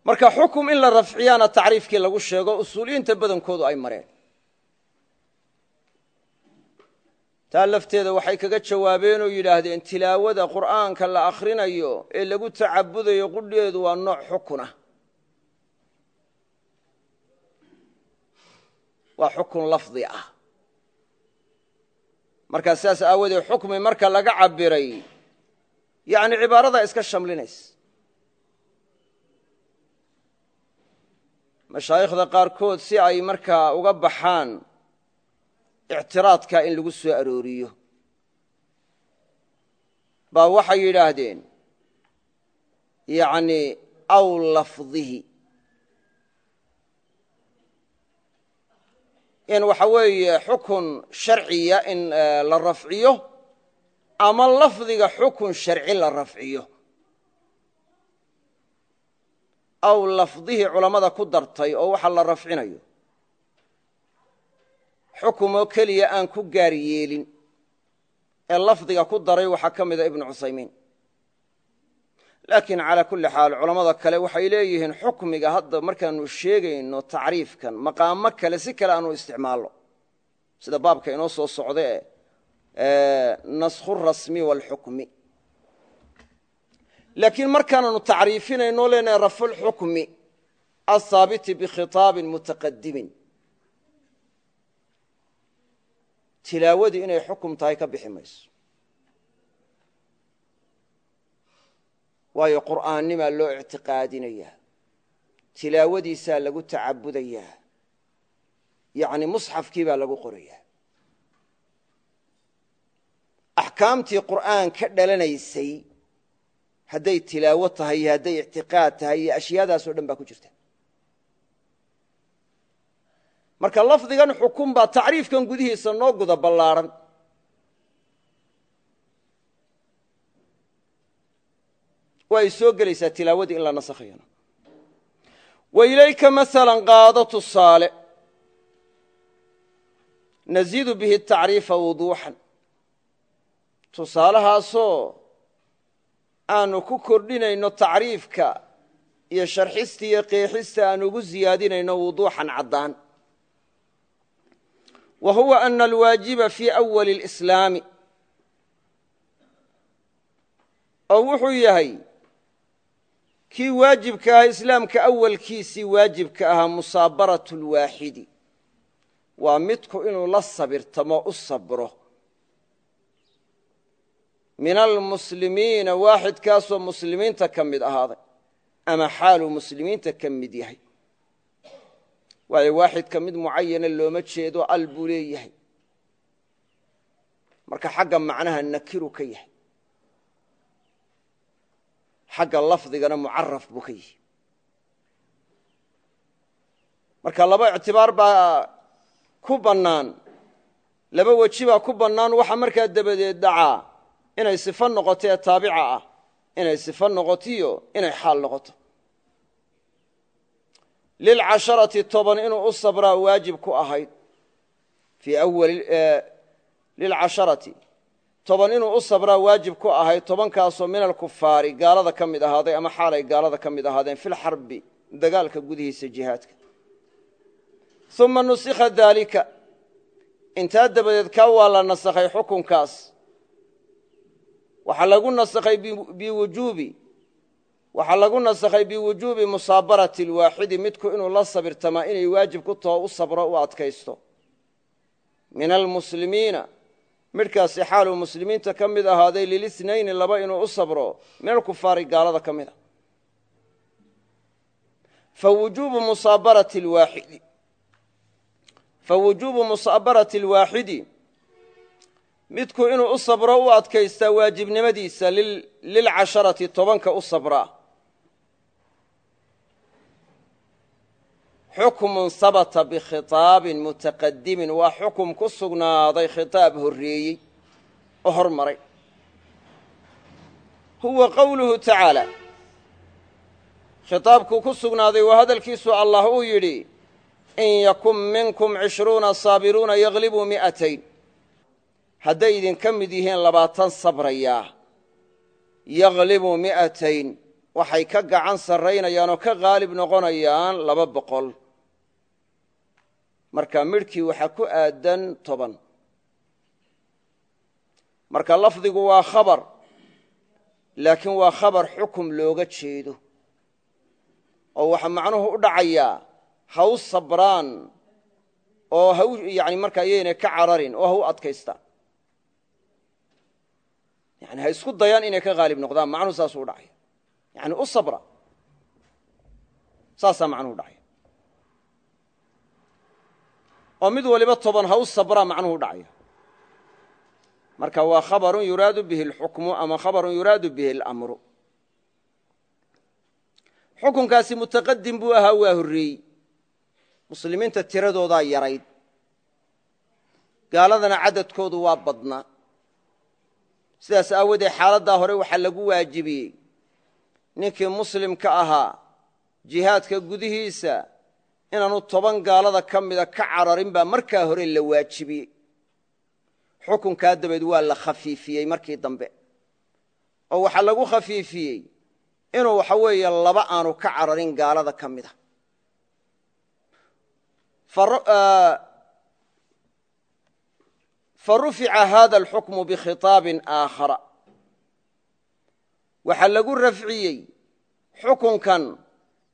Marka xukum in la rafciyaana tacriifkii lagu sheego usuuliyiinta badankoodu ay mareen. Taa lafteeda waxay kaga jawaabeen oo yidhaahdeen tilaawada qur'aanka la akhrinayo ee lagu tacabudayo qudheedu waa nooc xukun ah waa xukun lafdi ah. Markaa sidaas aawadeed xukmi marka laga cabiray yani cibaarada iska shamlinaysa mashaayikhda qaarkood si ay markaa uga baxaan ictiraadka in lagu soo arooriyo. Baa waxay yidhaahdeen yani aw lafdihi in waxa weeye xukun sharciya in la rafciyo ama lafdiga xukun sharci la rafciyo. Aw lafdihi culammada ku dartay oo waxa la rafcinayo. Xukumoo keliya aan ku gaar yeelin. Ee lafdiga ku daray waxaa ka mida ibnu cusaymiin laakiin calaa kulli xaal culammada kale waxay leeyihiin xukmiga hadda markaanu sheegayno tacriifkan maqaamo kale si kale aanu isticmaalno. Sida baabka inoo soo socda e naskhu rasmi waalxukmi laakiin markaananu tacriifinayno leenahay rafulxukmi ahaabiti bikhitaabin mutaqadimin tilaawadii inay xukum tahay ka bixi waayo qur'aannimaa loo ictiqaadinayaa tilaawadiisaa lagu tacabudayaa yacni musxafkii baa lagu qorayaa axkaamtii qur'aan ka dhalanaysay hadday tilaawo tahay iyo hadday ictiqaad tahay iyo ashyaadaas oo dhan baa ku jirta. Marka lafdigan xukun baa tacriifkan gudihiisa noo guda ballaaran waa ay soo gelaysaa tilaawadii in la nasakhayana wa ilayka maala qaado tusaale. Naziidu bihi tacriifa wuduuxan. Tusaalahaasoo aanu ku kordhinayno tacriifka iyo sharxista iyo qeexista aanu ugu siyaadinayno wuduuxan caddaan. Wa huwa ana alwaajiba fii awali اlislaami oo wuxuu yahay kii waajibka ahaa islaamka awalkiisii waajibka ahaa musaabaratu lwaaxidi waa midku inuu la sabirtamo u sabro. Min almuslimiina waaxidkaasoo muslimiinta ka mid ahaaday ama xaaluu muslimiinta ka mid yahay. Waayo waaxidka mid mucayana looma jeedo al buu leeyahay. Marka xagga macnaha nakiru ka yahay xagga lafdigana mucaraf buu ka yahay marka laba ictibaar baa ku bannaan laba weji baa ku bannaan waxa markaa dabadeed dhacaa inay sifo noqoto ee taabica ah inay sifo noqotiyo inay xaal noqoto. Lilcasharati toban inuu u sabraa waajib ku ahayd lilcasharati toban inuu u sabraa waajib ku ahayd tobankaasoo min alkufaari gaalada ka mid ahaaday ama xaalay gaalada ka mid ahaadeen fi lxarbi dagaalka gudihiisa jihaadka. Uma nusikha daalika. Intaa dabadeed kaa waa la nasakhay xukunkaas. Waxaa lagu nasakhay biwujuubi. Waxaa lagu nasakhay biwujuubi musaabarati alwaaxidi midku inuu la sabirtamaa inay waajib ku taho u sabro u adkaysto. Min almuslimiina midhkaasi xaaluu muslimiinta ka mid ahaaday lilisnayni laba inuu u sabro min alkufaari gaalada ka mid a. Alwaaxidi. Fawujuubu musaabarati alwaaxidi. Midku inuu u sabro u adkaystaa waajibnimadiisa lilcasharati tobanka u sabraa xukmun habata bikhitaabin mutaqadimin waa xukum ku sugnaaday khitaab horreeyey oo hormaray huwa qowluhu tacaala khitaabkuu ku sugnaaday waa hadalkiisu allah uu yidhi in yakun minkum cishruuna saabiruuna yaglibuu mi'atayn hadday idinka mid yihiin labaatan sabrayaa yaglibuu mi'atayn waxay ka gacan sarraynayaan oo ka qaalib noqonayaan laba boqol marka midhkii waxaa ku aadan toban. Marka lafdigu waa khabar laakiin waa khabar xukum looga jeedo. Oo waxaa macnuhu u dhacayaa ha sabraan oo ha yani markaa yaynay ka cararin oo ha u yani ha isku dayaan inay ka haalib noqdaan macnuhu saasuu u dhacaya. Yani u sabra saasaa macnuhu dhacaya oo mid waliba toban ha u sabraa macnuhu dhacaya. Marka waa khabarun yuraadu bihi اlxukmu ama khabarun yuraadu bihi اlamru xukunkaasi mutaqadim buu ahaa waa horreeyey. Muslimiinta tiradoodaa yarayd. Gaaladana cadadkoodu waa badnaa. Sidaas aawoodee xaaladdaa hore waxaa lagu waajibiyey. Ninkii muslimka ahaa jihaadka gudihiisa inaanu toban gaalada ka mida ka cararin baa markaa hore la waajibiyey xukunkaa dabeed waa la khafiifiyey markii dambe. Oo waxaa lagu khafiifiyey inuu waxa weeye laba aanu ka cararin gaalada ka mida. Fa rufica hada alxukmu bikhitaabin aakhara. Waxaa lagu rafciyey xukunkan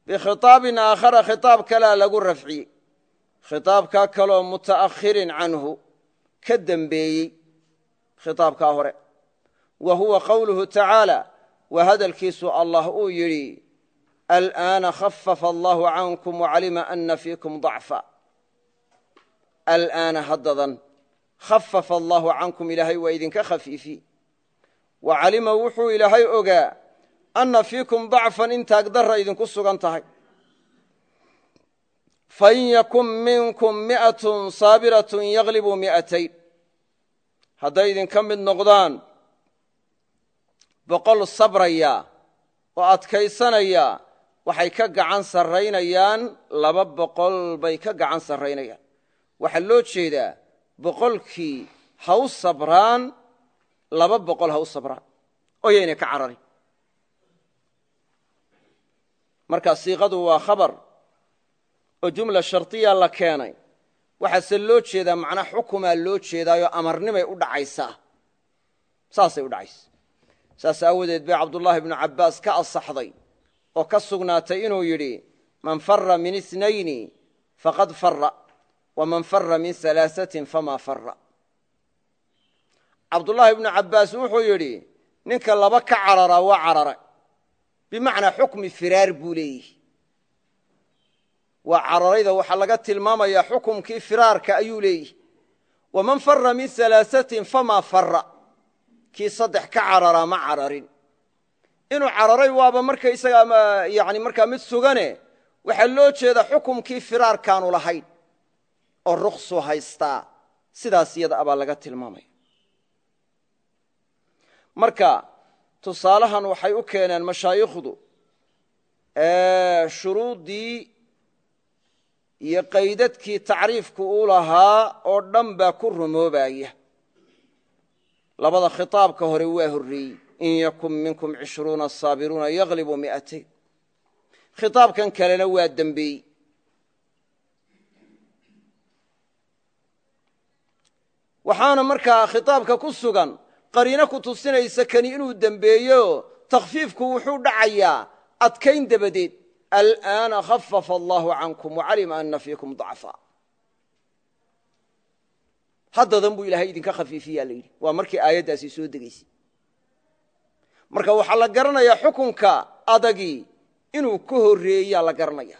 bikhitaabin aakhara khitaab kalaa lagu rafciyey khitaabkaa kaloo muta'akhirin canhu ka dembeeyey khitaabkaa hore wa huwa qowluhu tacaala waa hadalkiisu allah uu yidhi alآana khafafa allahu cankum wacalima ana fiikum dacfa alآana haddadan khafafa allahu cankum ilaahay waa idinka khafiifi wa calima wuxuu ilaahay ogaa anna fiikum dacfan in taagdarra idinku sugan tahay. Fain yakun minkum mi'atun saabiratun yaglibuu mi'atayn. Hadday idinka mid noqdaan boqol sabraya oo adkaysanaya waxay ka gacan sarraynayaan laba boqol bay ka gacan sarraynayaan. Waxaa loo jeedaa boqolkii ha u sabraan laba boqol ha u sabraan. Oo ka cararin marka siiqadu waa khabar oo jumla shardiya la keenay. Waxaase loo jeedaa macna xukumaa loo jeedaayoo amarnimay u dhacaysaa saasay u dhacaysa. Saas aawadeed bay cabdullaahi bnu cabbaas ka asaxday oo ka sugnaatay inuu yidhi man fara min inayni faqad fara waman fara min alaaثatin fama fara cabdullaahi bnu cabbaas wuxuu yidhi ninka laba ka cararaa waa carara bimacnaa xukmi firaar buu leeyihi waa cararayda waxaa laga tilmaamayaa xukumkii firaarka ayuu leeyihi waman fara min alaasatin famaa fara kii saddex ka cararaa ma cararin. Inuu cararay waaba markaysagaa yani markaa mid sugane waxaa loo jeeda xukumkii firaarkaanu lahayn oo ruksu haystaa. Sidaas iyada abaa laga tilmaamaya. Marka tusaalahan waxay u keeneen mashaayikhdu shuruuddii iyo qaydadkii tacriifku u lahaa oo dhan baa ku rumoobaya. Labada khitaabka hore waa horreeyey in yakun minkum cishruuna saabiruuna yaglibu mi'atayn khitaabkan kalena waa dembeeyey waxaana markaa khitaabka ku sugan qariino ku tusinaysa kani inuu dembeeyo takhfiifku wuxuu dhacayaa adkayn dabadeed. Al'aana khafafa allahu cankum wacalima ana fiikum dacfa. Haddadan buu ilaahay idinka khafiifiyaa la yidhi. Waa markii aayaddaasi soo degaysay marka waxaa la garanayaa xukunka adagii inuu ka horreeyaa la garanaya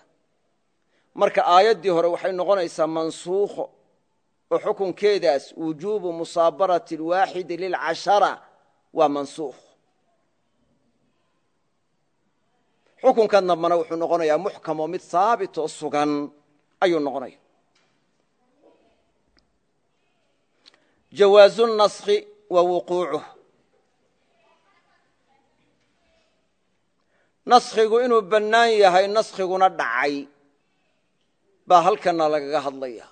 marka aayaddii hore waxay noqonaysaa mansuukho oo xukunkeedaas wujuubu musaabarati alwaaxidi lilcashara waa mansuukh. Xukunkan dambana wuxuu noqonayaa muxkam oo mid haabit oo sugan ayuu noqonaya. Jawaazu naskhi wa wuquucuh. Naskhigu inuu bannaan yahay naskhiguna dhacay baa halkana lagaga hadlaya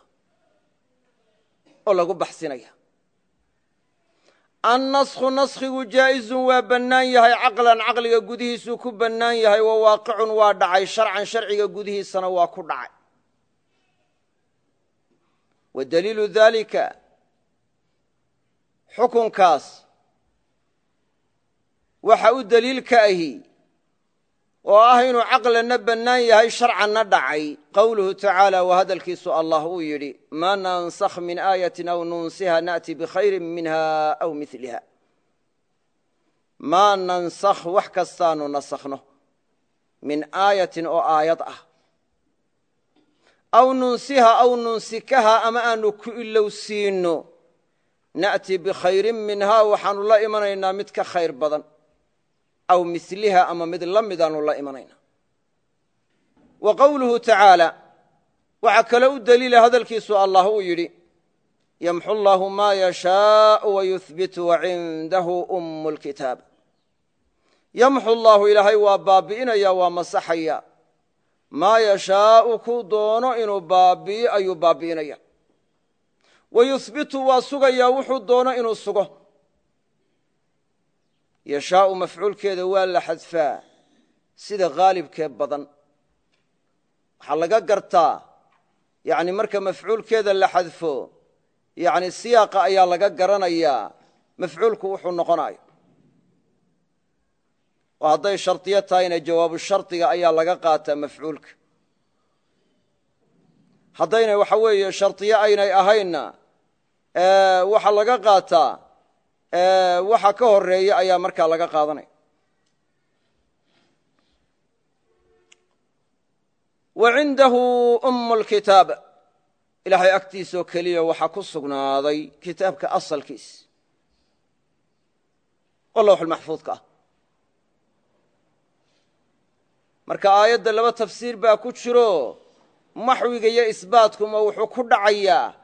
oo lagu baxsinaya. Annaskhu naskhigu jaa'izun waa bannaan yahay caqlan caqliga gudihiisuu ku bannaan yahay wa waaqicun waa dhacay sharcan sharciga gudihiisana waa ku dhacay. Wa daliilu daalika xukunkaas waxa u daliilka ahi oo ah inuu caqlanna bannaan yahay sharcanna dhacay. Qowluhu tacaala waa hadalkiisu allah uu yidhi maa nansakh min aayatin aw nunsiha na'ti bikhayrin minha aw miliha maa nansakh wax kastaanu nasakhno min aayatin oo aayad ah. Aw nunsiha aw nunsikaha ama aanu ku ilowsiinno na'ti bikhayrin minhaa waxaanu la imanaynaa mid ka khayr badan aw miliha ama mid la midaanu la imanayna wa qowluhu tacaala waxaa kale u deliila hadalkiisu allah uu yidhi yamxu llaahu maa yashaau wayuhbitu wacindahu ummu lkitaab yamxu llaahu ilaahay waa baabi'inaya waa masaxaya. Maa yashaau kuu doono inuu baabi'i ayuu baabi'inaya. Wayuhbitu waa sugayaa wuxuu doono inuu sugo yashaau mafcuulkeeda waa la xadfaa. Sida haalibkee badan. Waxaa laga gartaa yani marka mafcuulkeeda la xadfo yani siyaaqa ayaa laga garanayaa mafcuulku wuxuu noqonayo. Oo hadday shardiyo tahayna jawaabu shardiga ayaa laga qaataa mafcuulka. Haddaynay waxa weeye shardiyo aynay ahaynna waxaa laga qaataa waxa ka horreeya ayaa markaa laga qaadanaya wa cindahu ummu lkitaab ilaahay agtiisoo keliya waxaa ku sugnaaday kitaabka asalkiis. Oo lawxulmaxfuudka ah. Marka aayadda laba tafsiir baa ku jiro maxwiga iyo isbaatkuma wuxuu ku dhacayaa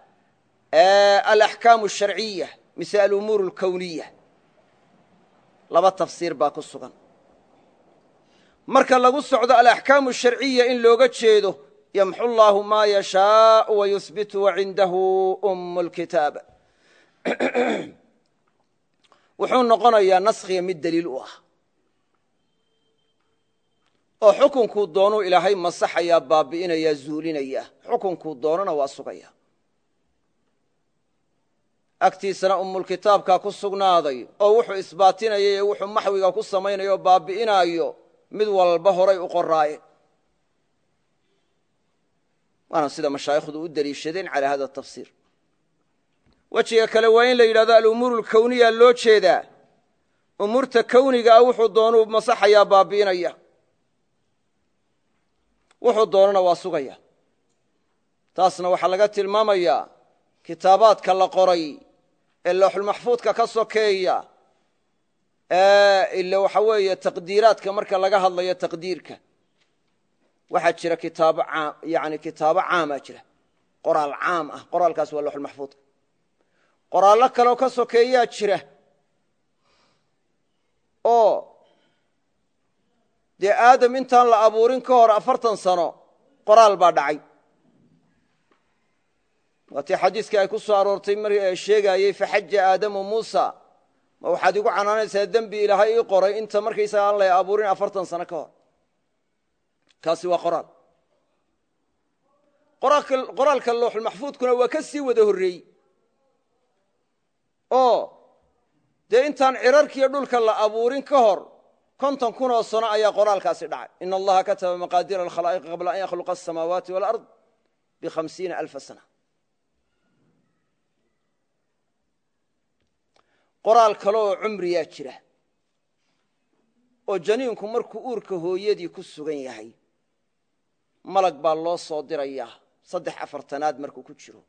alaxkaamu asharciya mise alumuur alkowniya laba tafsiir baa ku sugan. Marka lagu socdo alaxkaamu sharciya in looga jeedo yamxu llaahu maa yashaau wayuhbitu wacindahu ummu lkitaab wuxuu noqonayaa naskhiga mid deliil u ah. Oo xukunkuu doonuu ilaahay masaxayaa baabi'inayaa zuulinaya. Xukunkuu doonana waa sugaya agtiisana ummulkitaabkaa ku sugnaaday oo wuxuu isbaatinaya ee wuxuu maxwiga ku samaynayo o baabi'inaayo mid walba horay u qoraayeen waana sida mashaayikhdu u deliishadeen calaa hada tafsiir. Wejiga kale waa in la yidhahdo alumuuru alkowniya loo jeedaa. Umuurta kowniga ah wuxuu doonuu masaxayaa baabi'inaya. Wuxuu doonana waa sugaya. Taasna waxaa laga tilmaamayaa kitaabaadka la qoray ee looxulmaxfuudka ka sokeeya. Ila waxa weeye taqdiiraadka marka laga hadlayo taqdiirka. Waxaa jira kitaabo yani kitaabo caamaa jira. Qoraal caam ah qoraalkaas waa looxulmaxfuudka qoraallo kaleoo ka sokeeyaa jira. Oo dee aadam intaan la abuurin ka hor afartan sano qoraal baa dhacay waatii xadiiskii ay ku soo aroortay mar sheegaayey faxaja aadamu muusa. Ma waxaad igu canaanaysaa dembi ilaahay ii qoray inta markaysaga aan la abuurin afartan sano ka hor. Kaasi waa qoraal. Qoraalka looxulmaxfuudkuna waa ka sii wada horreeyey. Oo dee intaan cirarkiiyo dhulka la abuurin ka hor konton kun oo sano ayaa qoraalkaasi dhacay. In allaha kataba maqaadiira alkhalaa'iqi qabla an yakhluqa asamaawaati walard bihamsiina alfa sana qoraal kale oo cumriyaa jira. oo janiinku markuu uurka hooyadii ku sugan yahay malag baa loo soo dirayaa saddex afartanaad markuu ku jiro.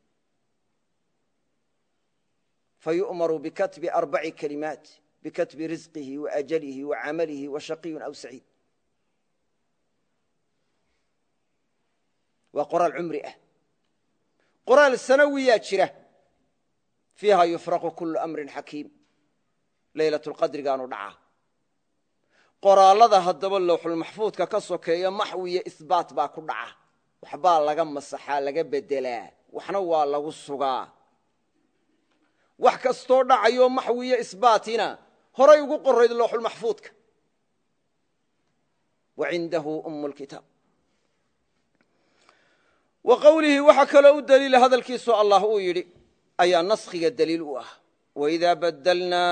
Fa yu'maru bikatbi arbaci kalimaat bikatbi risqihi wa ajalihi wa camalihi wa shaqiyun aw saciid. Waa qoraal cumri ah. Qoraal sanawiyaa jira. Fiiha yufraqu kulu amrin xakiim leylat lqadrigaanu dhacaa qoraallada haddaba lowxulmaxfuudka ka sokeeya maxwiyo isbaat baa ku dhaca. Waxbaa laga masaxaa laga bedelaa. Waxna waa lagu sugaa. Wax kastoo dhacayo maxwiyo isbaatina horay ugu qorayd lowxulmaxfuudka wa cindahu um lkitaab wa qowlihi waxaa kaloo u daliila hadalkiisu allah uu yidhi ayaa naskhiga daliil u ah وإذا بدلنا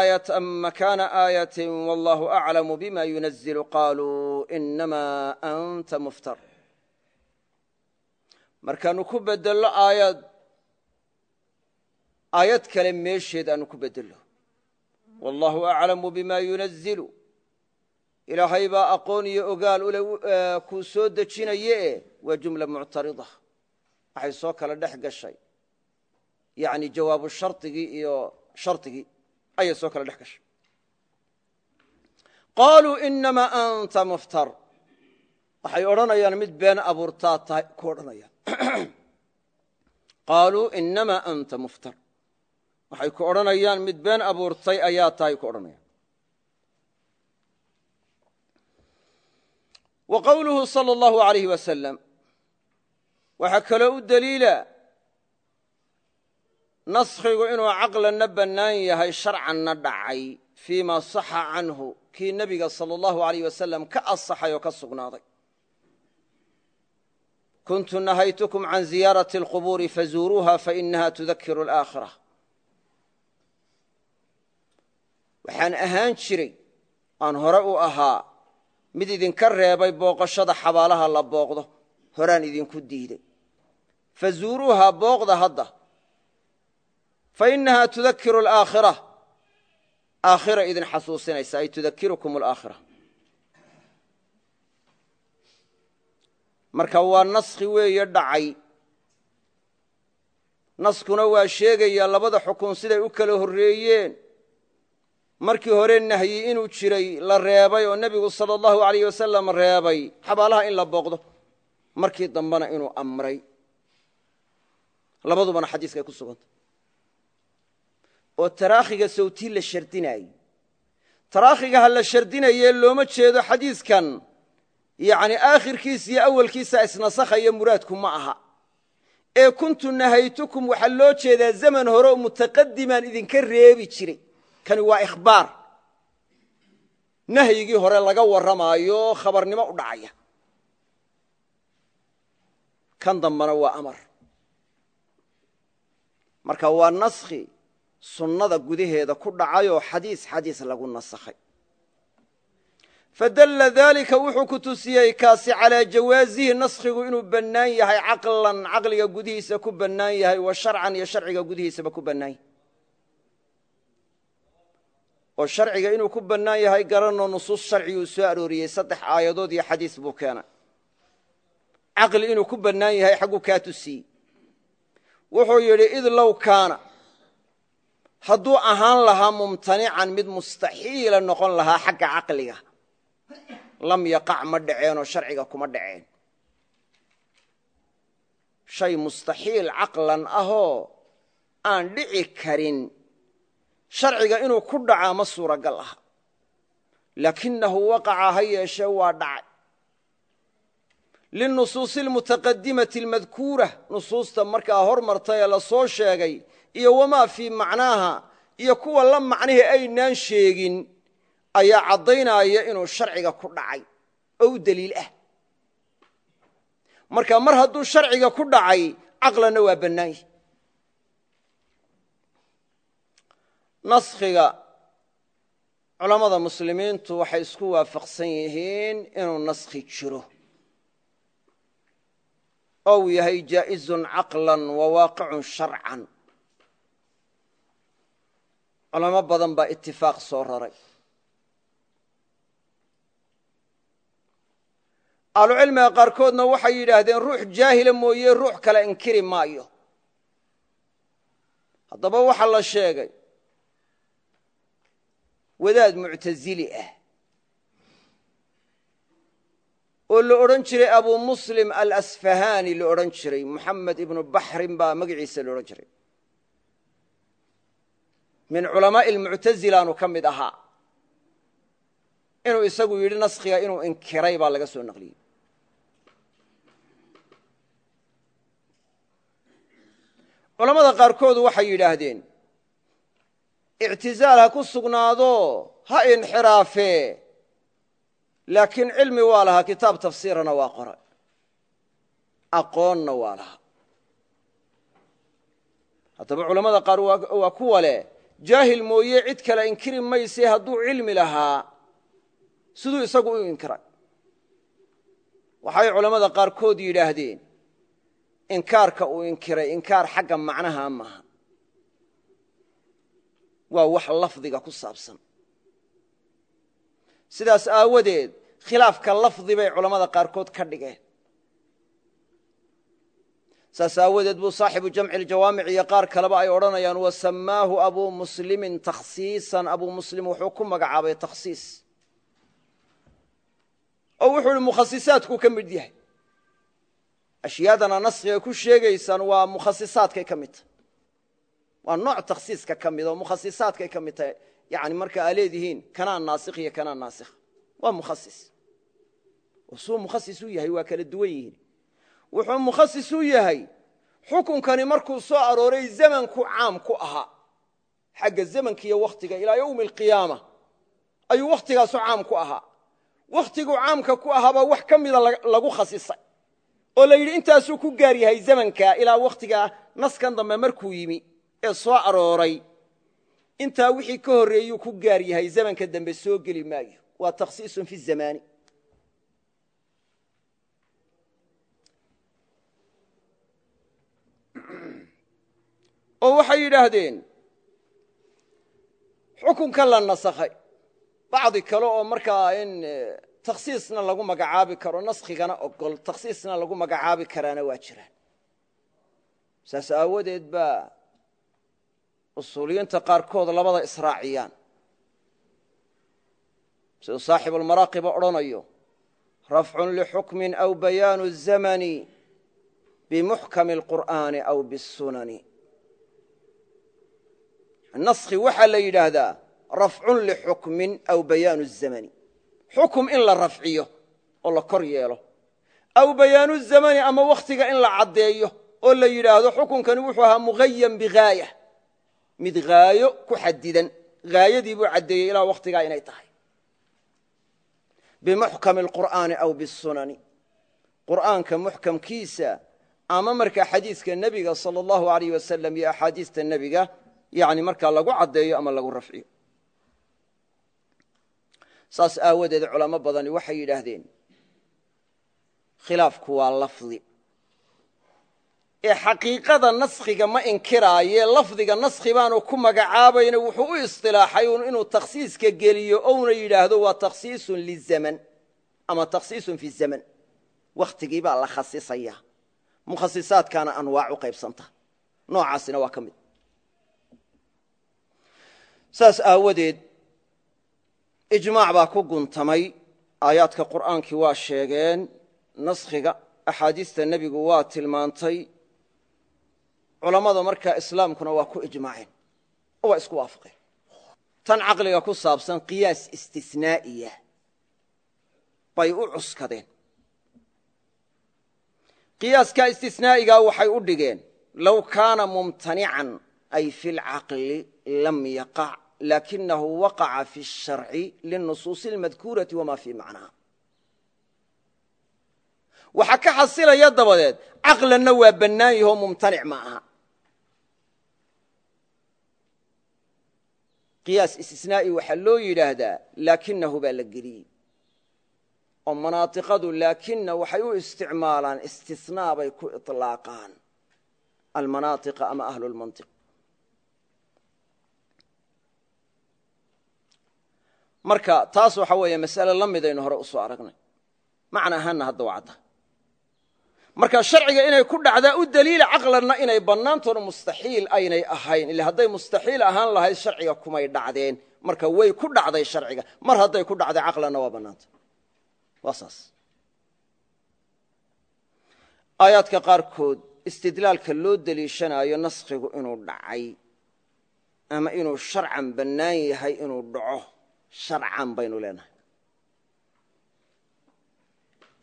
آية مكان آية والله أعلم بما ينزل قالوا إنما أنت مفتر markaanu ku bedello aayad aayad kale meesheed aanu ku bedello والlahu أعlamu bima yunazilu ilaahay baa aqoon iyo ogaal ule kuu soo dejinaye e waa jumla muctarida waxay soo kala dhex gashay yani jawaabu shardigii iyo shardigii ayay soo kala dhex gashay. Qaaluu inamaa anta muftar. Waxay odhanayaan mid been abuurtaa tahay ku odhanayaan. Qaaluu inamaa anta muftar. Waxay ku odhanayaan mid been abuurtay ayaa tahay ku odhanayaan. Wa qowluhu salى اllahu alayh wasalam waxaa kaloo u daliila naskhigu inuu caqlanna bannaan yahay sharcanna dhacay fii ma saxa canhu kii nebiga sala allahu alayh wasalam ka asaxay oo ka sugnaaday. Kuntu nahaytukum can ziyaarati alqubuuri fazuuruuha fainaha tudakiru alaakhira waxaan ahaan jiray aan hore u ahaa mid idinka reebay booqashada xabaalaha la booqdo horaan idinku diiday. Fazuuruuhaa booqda hadda fainaha tudakiru alaakhira aakhira idin xasuusinaysa ay tudakirukum alaakhira marka waa naskhi weeye dhacay naskuna waa sheegaya labada xukun siday u kala horreeyeen markii hore nahyi inuu jiray la reebay oo nebigu sala allahu alayh wasalam reebay xabaalaha in la booqdo markii dambena inuu amray labadubana xadiiskay ku suganta oo taraakhiga sawtii la shardinaayey taraakhiga la shardinaye looma jeedo xadiiskan. Yani aakhirkiisa iyo awalkiisa isnasakhaya muraadku ma aha. Ee kuntu nahaytukum waxaa loo jeedaa zaman hore oo mutaqadimaan idinka reebi jiray. Kani waa ikhbaar. Nahyigii hore laga warramaayo khabarnimo u dhacaya. Kan dambana waa amar. Marka waa naskhi sunnada gudaheeda ku dhacayoo xadiis xadiis lagu nasakhay fadalla daalika wuxuu ku tusiyey kaasi calaa jawaasihi naskhigu inuu bannaan yahay caqlan caqliga gudihiisa ku bannaan yahay wa sharcan iyo sharciga gudihiisaba ku bannaan yahay. Oo sharciga inuu ku bannaan yahay garanoo nusuus sharciguu soo arooriyey saddex aayadood iyo xadiis buu keenay. Caqli inuu ku bannaan yahay xagguu kaa tusiiyey wuxuu yidhi id low kaana hadduu ahaan lahaa mumtanican mid mustaxiila noqon lahaa xagga caqliga lam yaqac ma dhaceenoo sharciga kuma dhaceen. Shay mustaxiil caqlan ahoo aan dhici karin sharciga inuu ku dhacaa ma suuragal aha. Laakinahu waqaca ha yeeshee waa dhacay. Linusuusi almutaqadimati almadkuura nusuusta markaa hormartay ee la soo sheegay iyo wamaa fii macnaaha iyo kuwa la macnihii aynaan sheegin ayaa caddaynaya inuu sharciga ku dhacay. Oo u deliil ah. Marka mar hadduu sharciga ku dhacay caqlanna waa bannaan yahi naskhiga culammada muslimiintu waxay isku waafaqsan yihiin inuu naskhi jiro. Ou yahay jaa'izun caqlan wa waaqicun sharcan culamo badan baa itifaaq soo raray. Ahlucilmiga qaarkoodna waxay yidhaahdeen ruux jaahila mooye ruux kale inkiri maayo. Haddaba waxaa la sheegay wadaad muctasili ah oo la odhan jiray abu muslim alasfahani la odhan jiray. Muxamed ibnu baxrin baa magaciisa la odhan jiray min culamaa'i almuctazilaanu ka mid ahaa inuu isagu yidhi naskhiga inuu inkiray baa laga soo naqliyey. Culamada qaarkoodu waxay yidhaahdeen ictizaal ha ku sugnaado ha inxiraafee laakiin cilmi waa lahaa kitaab tafsiirana waa qoray aqoonna waa lahaa. Haddaba culamada qaar waa kuwa leh jaahil mooye cid kale inkiri mayse hadduu cilmi lahaa siduu isagu u inkiray. Waxay culammada qaarkood yidhaahdeen inkaarka uu inkiray inkaar xagga macnaha maaha waa wax lafdiga ku saabsan. Sidaas aawadeed khilaafka lafdi bay culammada qaarkood ka dhigeen saas aawadeed buu saaxibu jamci ljawaamic iyo qaar kaleba ay odhanayaan wasamaahu abuu muslimin takhsiisan. Abuu muslim wuxuu ku magacaabay takhsiis. Oo wuxuu ihi mukhasisaadkuu ka mid yahay. Ashyaadana naskiga ku sheegaysaan waa mukhasisaadkay ka mid tahay. Waa nooc takhsiiska ka mid oo mukhasisaadkay ka mid tahay. Yani marka aa leedihiin kanaa naasikh iyo kanaa naasikh waa mukhasis oo mukhasis u yahay waa kala duwan yihiin wuxuu mukhasis u yahay. Xukunkani markuu soo arooray zamanku caam ku ahaa xagga zamanka iyo wakhtiga ilaa yowmi alqiyaama ayuu waktigaasu caam ku ahaa wakhtiguu caamka ku ahaabaa wax ka mida lagu khasisay oo la yidhi intaasuu ku gaar yahay zamanka ilaa wakhtigaa naskan dambe markuu yimi ee soo arooray. Intaa wixii ka horreeyuu ku gaar yahay zamanka dambe soo geli maayo. Waa takhsiisun fi zamaani oo waxay yidhaahdeen xukunka la nasakhay. Bacdi kale oo markaa in eh, takhsiisna lagu magacaabi karo naskigana ogol takhsiisna lagu magacaabi karaana waa jiraan. Saas aawadeed baa usuuliyiinta qaarkood labada israaciyaan. Sida saaxib saaxibulmaraaqiba odhanayo rafcun lixukmin aw bayaanu zamani bimuxkami alqur'aani aw bisunani naskhi waxaa la yidhaahdaa rafcun lixukmin aw bayaanu الzamani xukum in la rafciyo oo la kor yeelo. Aw bayaanu zamani ama wakhtiga in la caddeeyo oo la yidhaahdo xukunkani wuxuu ahaa muhayan bihaaya mid haayo ku xadidan haayadii buu caddeeyey ilaa wakhtigaa inay tahay. Bimuxkami alqur'aani aw bisunani. Qur'aanka muxkamkiisa ama markaa xadiiska nebiga sala allahu alayh wasalam iyo axaadiista nebiga yani markaa lagu caddeeyo ama lagu rafciyo. Saas aawadeed culamo badani waxay yidhaahdeen khilaafku waa lafdi. Ee xaqiiqada naskhiga ma inkiraaye lafdiga naskhi baanu ku magacaabayna wuxuu u isilaaxay inuu takhsiiska geliyo ouna yidhaahdo waa takhsiisun lizaman ama takhsiisun fi zaman. Wakhtigii baa la khasisaya. Mukhasisaadkaana anwaac u qaybsanta noocaasina waa ka mid saas aawadeed ijmaac baa ku guntamay. Aayaadka qur'aankii waa sheegeen naskhiga axaadiista nebigu waa tilmaantay. Culammada markaa islaamkuna waa ku ijmaaceen oo waa isku waafaqeen. Tan caqliga ku saabsan qiyaas istisnaa'iya bay u cuskadeen. Qiyaaskaa istisnaa'igaa waxay u dhigeen low kaana mumtanican ay fi lcaqli lam yaqac lakinahu waqaca fi الsharci linusuusi اlmadkuurati wama fii macnaha waxaa ka xasilaya dabadeed caqlanna waa bannaan yahoo mumtanic ma aha qiyaas istisnaa'i waxaa loo yidhaahdaa laakinahu baa la geliyey oo manaatiqadu laakina waxay u isticmaalaan istisnaa bay ku iطlaaqaan almanaatiqa ama ahlu marka taas waxa weeye mas'ale la midaynu hore u soo aragnay. Macna ahaanna hadda waa marka sharciga inay ku dhacdaa u daliila caqlanna inay bannaantoona mustaxiil aynay ahayn ille hadday mustaxiil ahaan lahayd sharciga kumay dhacdeen. Marka way ku dhacday sharciga. Mar hadday ku dhacday caqlanna waa bannaanta. Waa aayaadka qaarkood istidlaalka loo deliishanaayo naskhigu inuu dhacay ama inuu sharcan bannaan yahay inuu dhaco sharcan baynu leenahay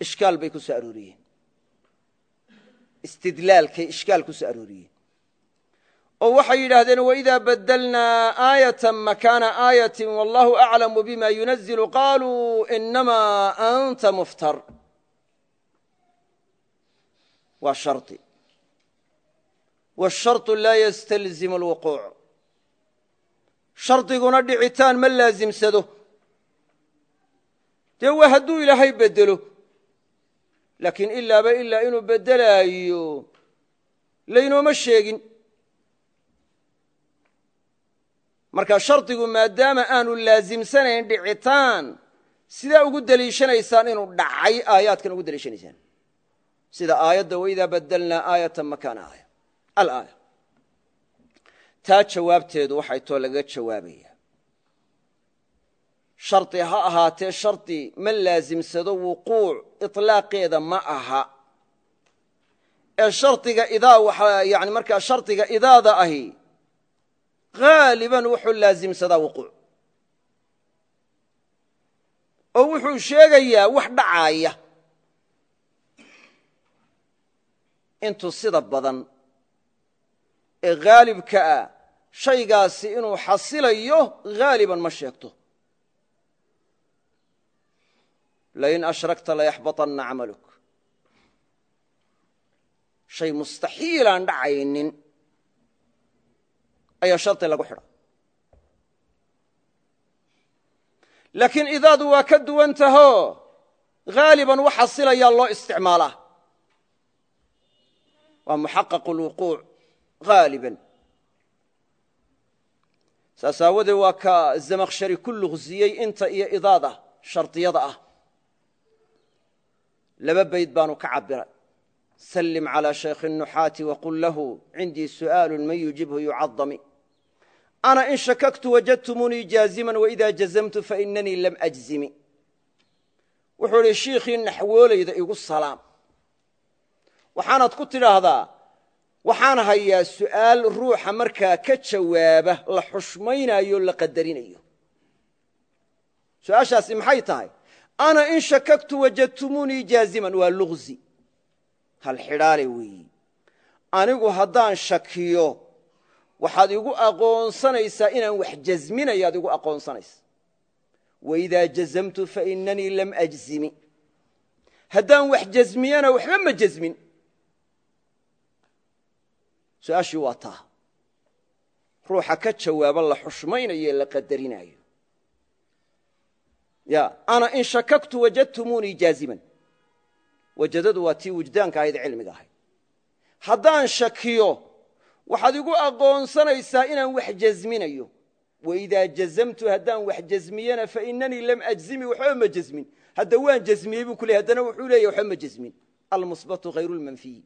ishkaal bay ku soo arooriyeen istidlaalkay ishkaal ku soo arooriyeen oo waxay yidhaahdeen waidaa badalnaa aayata makaana aayati wallahu aclamu bima yunazilu qaluu inamaa anta muftar waa shari wاsharطu laa ystalzim اlwuquuc shardiguna dhicitaan ma laasimsado dee waa hadduu ilaahay bedelo laakiin ilaaba ilaa inuu beddelaayo laynooma sheegin. Marka shardigu maadaama aanu laasimsanayn dhicitaan sidaa ugu deliishanaysaan inuu dhacay aayaadkan ugu deliishanaysaan sida aayadda waidaa badalnaa aayata makaana aaya. Alaaya taa jawaabteedu waxay too lagaga jawaabaya. Shardi ha ahaatee shardi ma laasimsado wuquuc iطlaaqeeda ma aha. Ee shardiga idaa yani markaa shardiga idaada ahi haaliban wuxuu laasimsadaa wuquuc. Oo wuxuu sheegayaa wax dhacaaya. Intuu sida badan ee haalibka ah shaygaasi inuu xasilayo haaliban ma sheegto. Lain ashrakta layaxbaطanna camaluk. Shay mustaxiilaan dhacaynin. Ayaa shardi lagu xidha. Laakiin idaadu waa ka duwan tahoo haaliban wax xasilayaa loo isticmaalaa. Waa muxaqaq اlwuquuc haaliban saas aawadeed waa ka zamakshari ku luqsiyey inta iyo idaada shardiyada ah laba bayd baanu ka cabiray sallim calى shaykhi الnuxaati waqul lahu cindii su'aalu man yujibhu yucadami ana in shakaktu wajadtumunii jaaziman waإida jazamtu fainanii lam ajzimi wuxuu idhi shiikhii naxwoolayda igu salaam waxaanaad ku tidhaahdaa waxaan hayaa su'aal ruuxa markaa ka jawaaba la xushmaynayo la qadarinayo. Su'aashaasi maxay tahay? Ana in shakaktu wajadtumunii jaaziman waa luqzi. Hal xidhaale weeyi. Anigu haddaan shakiyo waxaad igu aqoonsanaysaa inaan wax jasminayaad igu aqoonsanaysa waidaa jazamtu fainanii lam ajzimi. Haddaan wax jasmiyana waxba ma jasmin su'aashii waa taa. Ruuxa ka jawaaba la xushmaynayo la qadarinayo. Ya ana in shakaktu wajadtumuunii jaaziman. Wajadadu waa tii wujdaanka ahayd cilmiga ahayd. Haddaan shakiyo waxaad igu aqoonsanaysaa inaan wax jasminayo waidaa jazamtu haddaan wax jasmiyena fainanii lam ajzimi waxba ma jasmin hadda waan jasmiyey buu ku ley haddana wuxuu leeyahy waxba ma jasmin almusbatu hayru lmanfiyi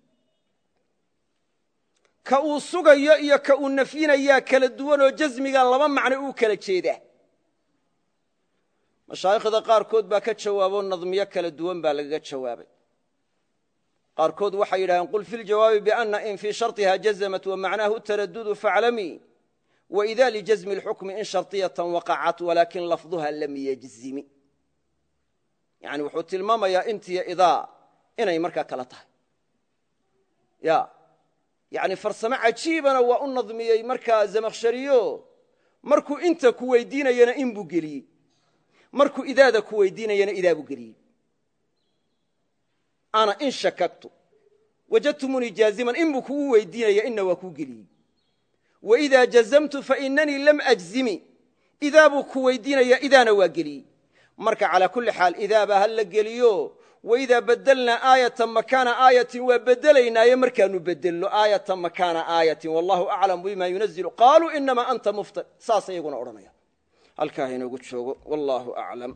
ka uu sugayo iyo ka uu nafyinayaa kala duwan oo jasmiga laba macno uu kala jeedaa mashaayikhda qaarkood baa ka jawaabo nadmiyo kala duwan baa lagaga jawaabay qaarkood waxay yidhahdeen qul fi ljawaabi biana in fii sharطiha jazamat wamacnaahu taradudu faaclamii waida lijazmi اlxukmi in sharطiyatan waqacat walakin lafduha lam yajzimi yani wuxuu tilmaamayaa intiyo idaa inay markaa kala tahay ya yani farsamo cajiibana waa u nadmiyey markaa zamakhshariyo. Markuu inta ku weydiinayana in geliyey markuu idaada ku weydiinayana idaa geliyey ana in shakagtu wajadtumunii jaaziman in kugu weydiinaya inna waa kuu geliyey waidaa jazamtu fainanii lam ajzimi. Idaa ku weydiinaya idaana waa geliyey marka calaa kulli xaal idaabaa ha la geliyo waidaa bedelnaa aayatan makaana aayatin waa bedelaynaaye markaanu bedelno aayatan makaana aayatin wallahu aclam bima yunazilu qaaluu inamaa anta muftir saas iyaguna odhanaya halkaa ha inoogu joogo wallahu aclam